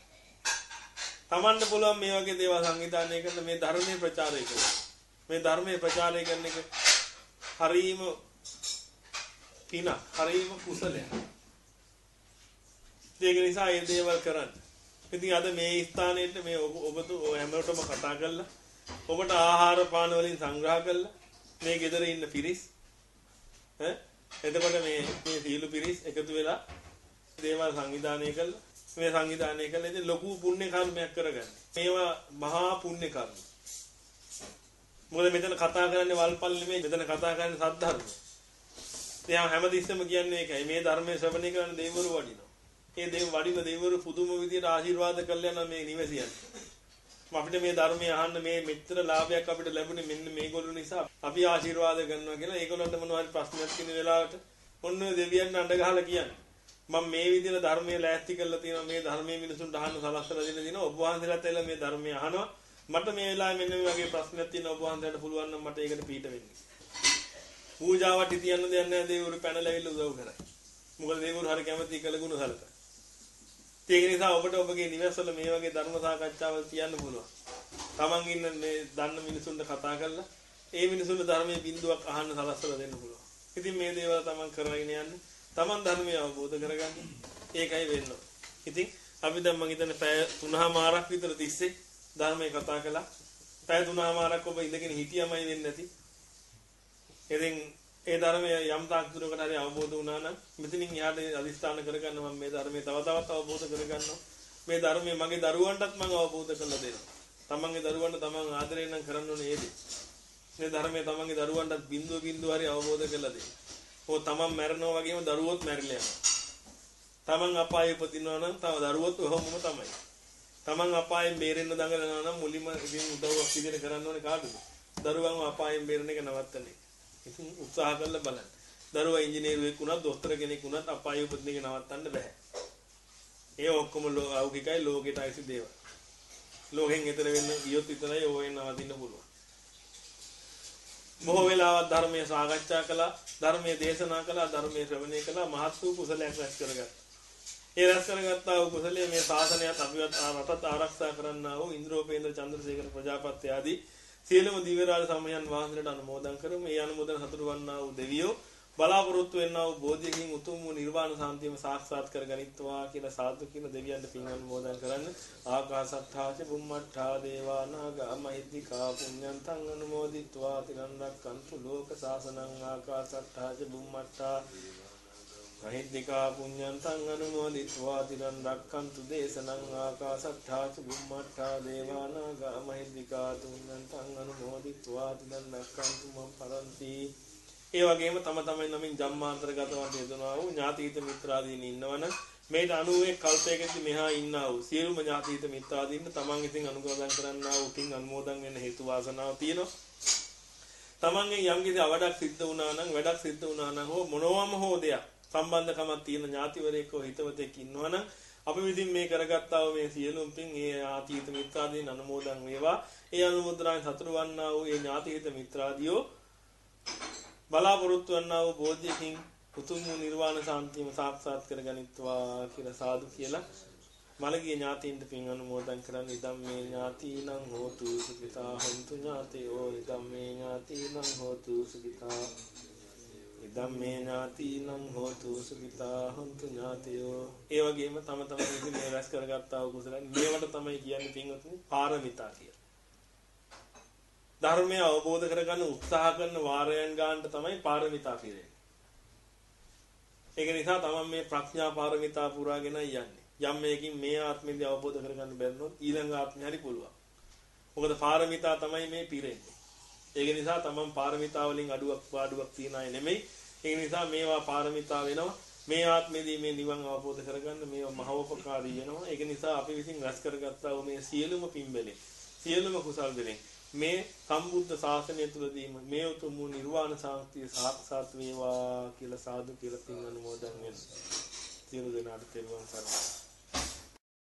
Tamanට පුළුවන් මේ වගේ දේවල් සංවිධානය කරන මේ ධර්මයේ ප්‍රචාරය කරන්න. මේ ධර්මයේ ප්‍රචාරය කරන එක හරීම පින හරීම කුසලයක්. ඒක නිසා මේ දේවල් කරන්න. ඉතින් අද මේ ස්ථානෙට මේ ඔබ ඔබතු හැමෝටම කතා කරලා ඔබට ආහාර පාන වලින් සංග්‍රහ කරලා මේ ගෙදර ඉන්න පිරිස් ඈ එතකොට මේ මේ සීළු පිරිස් එකතු වෙලා දේවල් සංවිධානය කළා මේ සංවිධානය කළා ඉතින් ලොකු පුණ්‍ය කර්මයක් කරගන්න. මේවා මහා පුණ්‍ය කර්ම. මොකද මෙතන කතා කරන්නේ වල්පල් නෙමෙයි මෙතන කතා කරන්නේ සද්ධර්ම. එයා හැමතිස්සෙම කියන්නේ ඒකයි මේ ධර්මයේ ශ්‍රවණය කරන දෙවිවරු වඩිනවා. ඒ දෙව වඩින දෙවිවරු පුදුම විදියට ආශිර්වාද කළා යන මේ නිවසියන්. අපිට මේ ධර්මය අහන්න මේ මෙච්චර ලාභයක් අපිට ලැබුණේ මෙන්න මේගොල්ලෝ නිසා අපි ආශිර්වාද කරනවා කියලා ඒගොල්ලන්ට මොනවා හරි ප්‍රශ්නයක් තියෙන වෙලාවට ඔන්න දෙවියන් අඬ ගහලා කියන්නේ. මම මේ විදිහට ධර්මයේ ලෑස්ති කරලා තියෙනවා මේ ධර්මයේ මිනිසුන්ට අහන්න සලස්සලා දෙන්න දින ඔබ වහන්සේලාත් එලා මේ ධර්මය අහනවා මට මේ වෙලාවේ මෙන්න මේ වගේ ප්‍රශ්නයක් තියෙනවා ඔබ වහන්සේට පුළුවන් නම් මට ඒකට පිට වෙන්න. පූජාවට තියන්න දෙයක් නැහැ දෙවිවරු පැනලා උදව් කරයි. මොකද දෙවිවරු හරි කැමති කළගුණ සලකන. ඒක නිසා ඔබට ඔබගේ නිවසවල මේ වගේ ධර්ම සාකච්ඡාවල් තියන්න පුළුවන්. Taman ඉන්න මේ දන්න මිනිසුන්ට කතා කරලා ඒ මිනිසුන්ට ධර්මයේ බිඳුවක් අහන්න සලස්සලා දෙන්න පුළුවන්. ඉතින් මේ දේවල් Taman කරගෙන යන්න Taman ධර්මය අවබෝධ කරගන්න ඒකයි වෙන්න. ඉතින් අපි දැන් මම හිතන්නේ පැය 3මාරක් විතර තිස්සේ ධර්මයේ කතා කළා. පැය 3මාරක් ඔබ ඉඳගෙන හිටියමයි වෙන්නේ නැති. ඉතින් ඒ ධර්මය යම් තාක් දුරකට හරි අවබෝධ වුණා නම් මෙතනින් එහාට අදිස්ථාන කරගන්න මම මේ ධර්මය තව තවත් අවබෝධ කරගන්නවා. මේ ධර්මය මගේ දරුවන්ටත් මම අවබෝධ කරලා දෙනවා. තමන්ගේ දරුවන්ට තමන් ආදරයෙන් නම් කරන්න ඕනේ ඒ දේ. මේ ධර්මය තමන්ගේ දරුවන්ටත් බිඳුව බිඳුව හරි අවබෝධ කරලා දෙන්න. ඕ තමන් මැරෙනවා වගේම දරුවොත් මැරිලා යනවා. තමන් අපායේ උපදිනවා නම් තව දරුවොත් ඔහොමම තමයි. තමන් අපායෙන් බේරෙන්න දඟලනවා නම් මුලින්ම ඉතින් උදව්වක් විදිහට කරන්න ඕනේ කාටද? දරුවන්ව අපායෙන් බේරෙන එක නවත්තන එක. ඉතින් උත්සාහ කරලා බලන්න. දරුවා ඉංජිනේරුවෙක් වුණත්, දොස්තර කෙනෙක් වුණත් අපායේ උපදින එක නවත්තන්න බෑ. ඒ ඔක්කොම ලෞකිකයි ලෝකෙට අයිති දේවල්. ලෝකෙන් එතර වෙන්න ගියොත් විතරයි ඕවෙන් නවතින්න පුළුවන්. බොහෝ වෙලාවක් ධර්මයේ සාකච්ඡා කළා, ධර්මයේ දේශනා කළා, ධර්මයේ ශ්‍රවණය කළා, මහත් වූ කුසලයක් රැස් කරගත්තා. ඒ රැස් කරගත්තා වූ කුසලයේ මේ ශාසනයත් අපිවත් රටත් ආරක්ෂා කරන්නා වූ ඉන්ද්‍රෝපේන්ද්‍ර චන්ද්‍රසේකර ප්‍රජාපති ආදී සියලුම දිව්‍යරාජ සමයන් වහන්සේට අනුමෝදන් කරමු. ඒ අනුමෝදන සතුරු වන්නා වූ දෙවියෝ බලාපොරොත්තු වෙන්නා වූ බෝධියකින් උතුම් වූ නිර්වාණ සාන්තියම සාක්ෂාත් කරගනිත්වා කියලා සාදු කියන දෙවියන්ට පින් අනුමෝදන් කරන්න. ආකාසත්තාච බුම්මත්තා දේවා නාග මහිද්దికා පුඤ්ඤන්තං අනුමෝදිත්වා තිරන්දක්කන්තු ලෝක සාසනං ආකාසත්තාච බුම්මත්තා අහිද්దికා පුඤ්ඤන්තං අනුමෝදිත්වා තිරන් රක්칸තු දේශනං ආකාසට්ඨාච බුම්මට්ඨා දේවානාගා මහිද්దికා පුඤ්ඤන්තං අනුමෝදිත්වා තිරන් රක්칸තු මම් පරන්ති. ඒ වගේම තම තමයි නමින් ජම්මාන්තරගත වට යදනවා වූ ඥාතිහිත මිත්‍රාදීන් ඉන්නවන මේට 90 කල්පයකදී මෙහා ඉන්නා වූ සියලුම ඥාතිහිත මිත්‍රාදීන් තමන් ඉතින් අනුකෝදන් කරන්නා වූ පින් අනුමෝදන් වෙන හේතු වාසනාව තියෙනවා. තමන්ගේ යම් කිසි අවඩක් සිද්ධ වුණා නම් වැඩක් සිද්ධ වුණා නම් හෝ මොනවාම හෝ දෙයක් සම්බන්ධකමක් තියෙන ඥාතිවරයෙක් හෝ හිතවතෙක් ඉන්නවනම් අපි විසින් මේ කරගත්තා වූ මේ සියලුම පින් ඒ ආතීත මිත්‍රාදීන් අනුමෝදන් වේවා. ඒ අනුමෝදනාවෙන් සතුටු වන්නා වූ ඒ ඥාතිහිත මිත්‍රාදියෝ බලාපොරොත්තු වන්නා වූ බෝධියකින් උතුම් වූ නිර්වාණ සාන්තියම සාක්ෂාත් කරගනිත්වා කියලා සාදු කියලා මළගිය ඥාතීන්ට පින් අනුමෝදන් කරන්න ඉදම් මේ ඥාතීනං හෝතු සුඛිතා හොන්තු ඥාතයෝ ඉදම් මේ ඥාතීනං හෝතු සුඛිතා ඉදම් මේ ඥාතීනං හෝතු සුඛිතා හොන්තු ඥාතයෝ ඒ වගේම තම තමන් විසින් මේ රැස් කරගත්තා වූ කුසලයන් මේවට තමයි කියන්නේ පින්වතුනි පාරමිතා කියලා ධර්මය අවබෝධ කරගන්න උත්සාහ කරන වාරයන් ගන්නට තමයි පාරමිතා කියන්නේ. ඒක නිසා තමයි මේ ප්‍රඥා පාරමිතා පුරාගෙන යන්නේ. යම් මේකින් මේ ආත්මෙදී අවබෝධ කරගන්න බැරිනොත් ඊළඟ ආත්මෙ හරි පුළුවන්. මොකද පාරමිතා තමයි මේ පිරෙන්නේ. ඒක නිසා තමන් පාරමිතා වලින් අඩුවක් පාඩුවක් තියන අය නෙමෙයි. ඒක නිසා මේවා පාරමිතා වෙනවා. මේ ආත්මෙදී මේ නිවන් අවබෝධ කරගන්න මේවා මහෝපකාරී වෙනවා. ඒක නිසා අපි විසින් රැස් කරගත්තා වූ මේ සියලුම පින්බලෙන් සියලුම කුසල් වලින් මේ සම්බුද්ධ ශාසනය තුළදීම මේ උතුම් වූ නිර්වාණ සාන්තිය සාක්ෂාත් වේවා කියලා සාදු කියලා පින් අනුමෝදන් වෙනවා. සියලු දෙනාට තෙරුවන් සරණයි.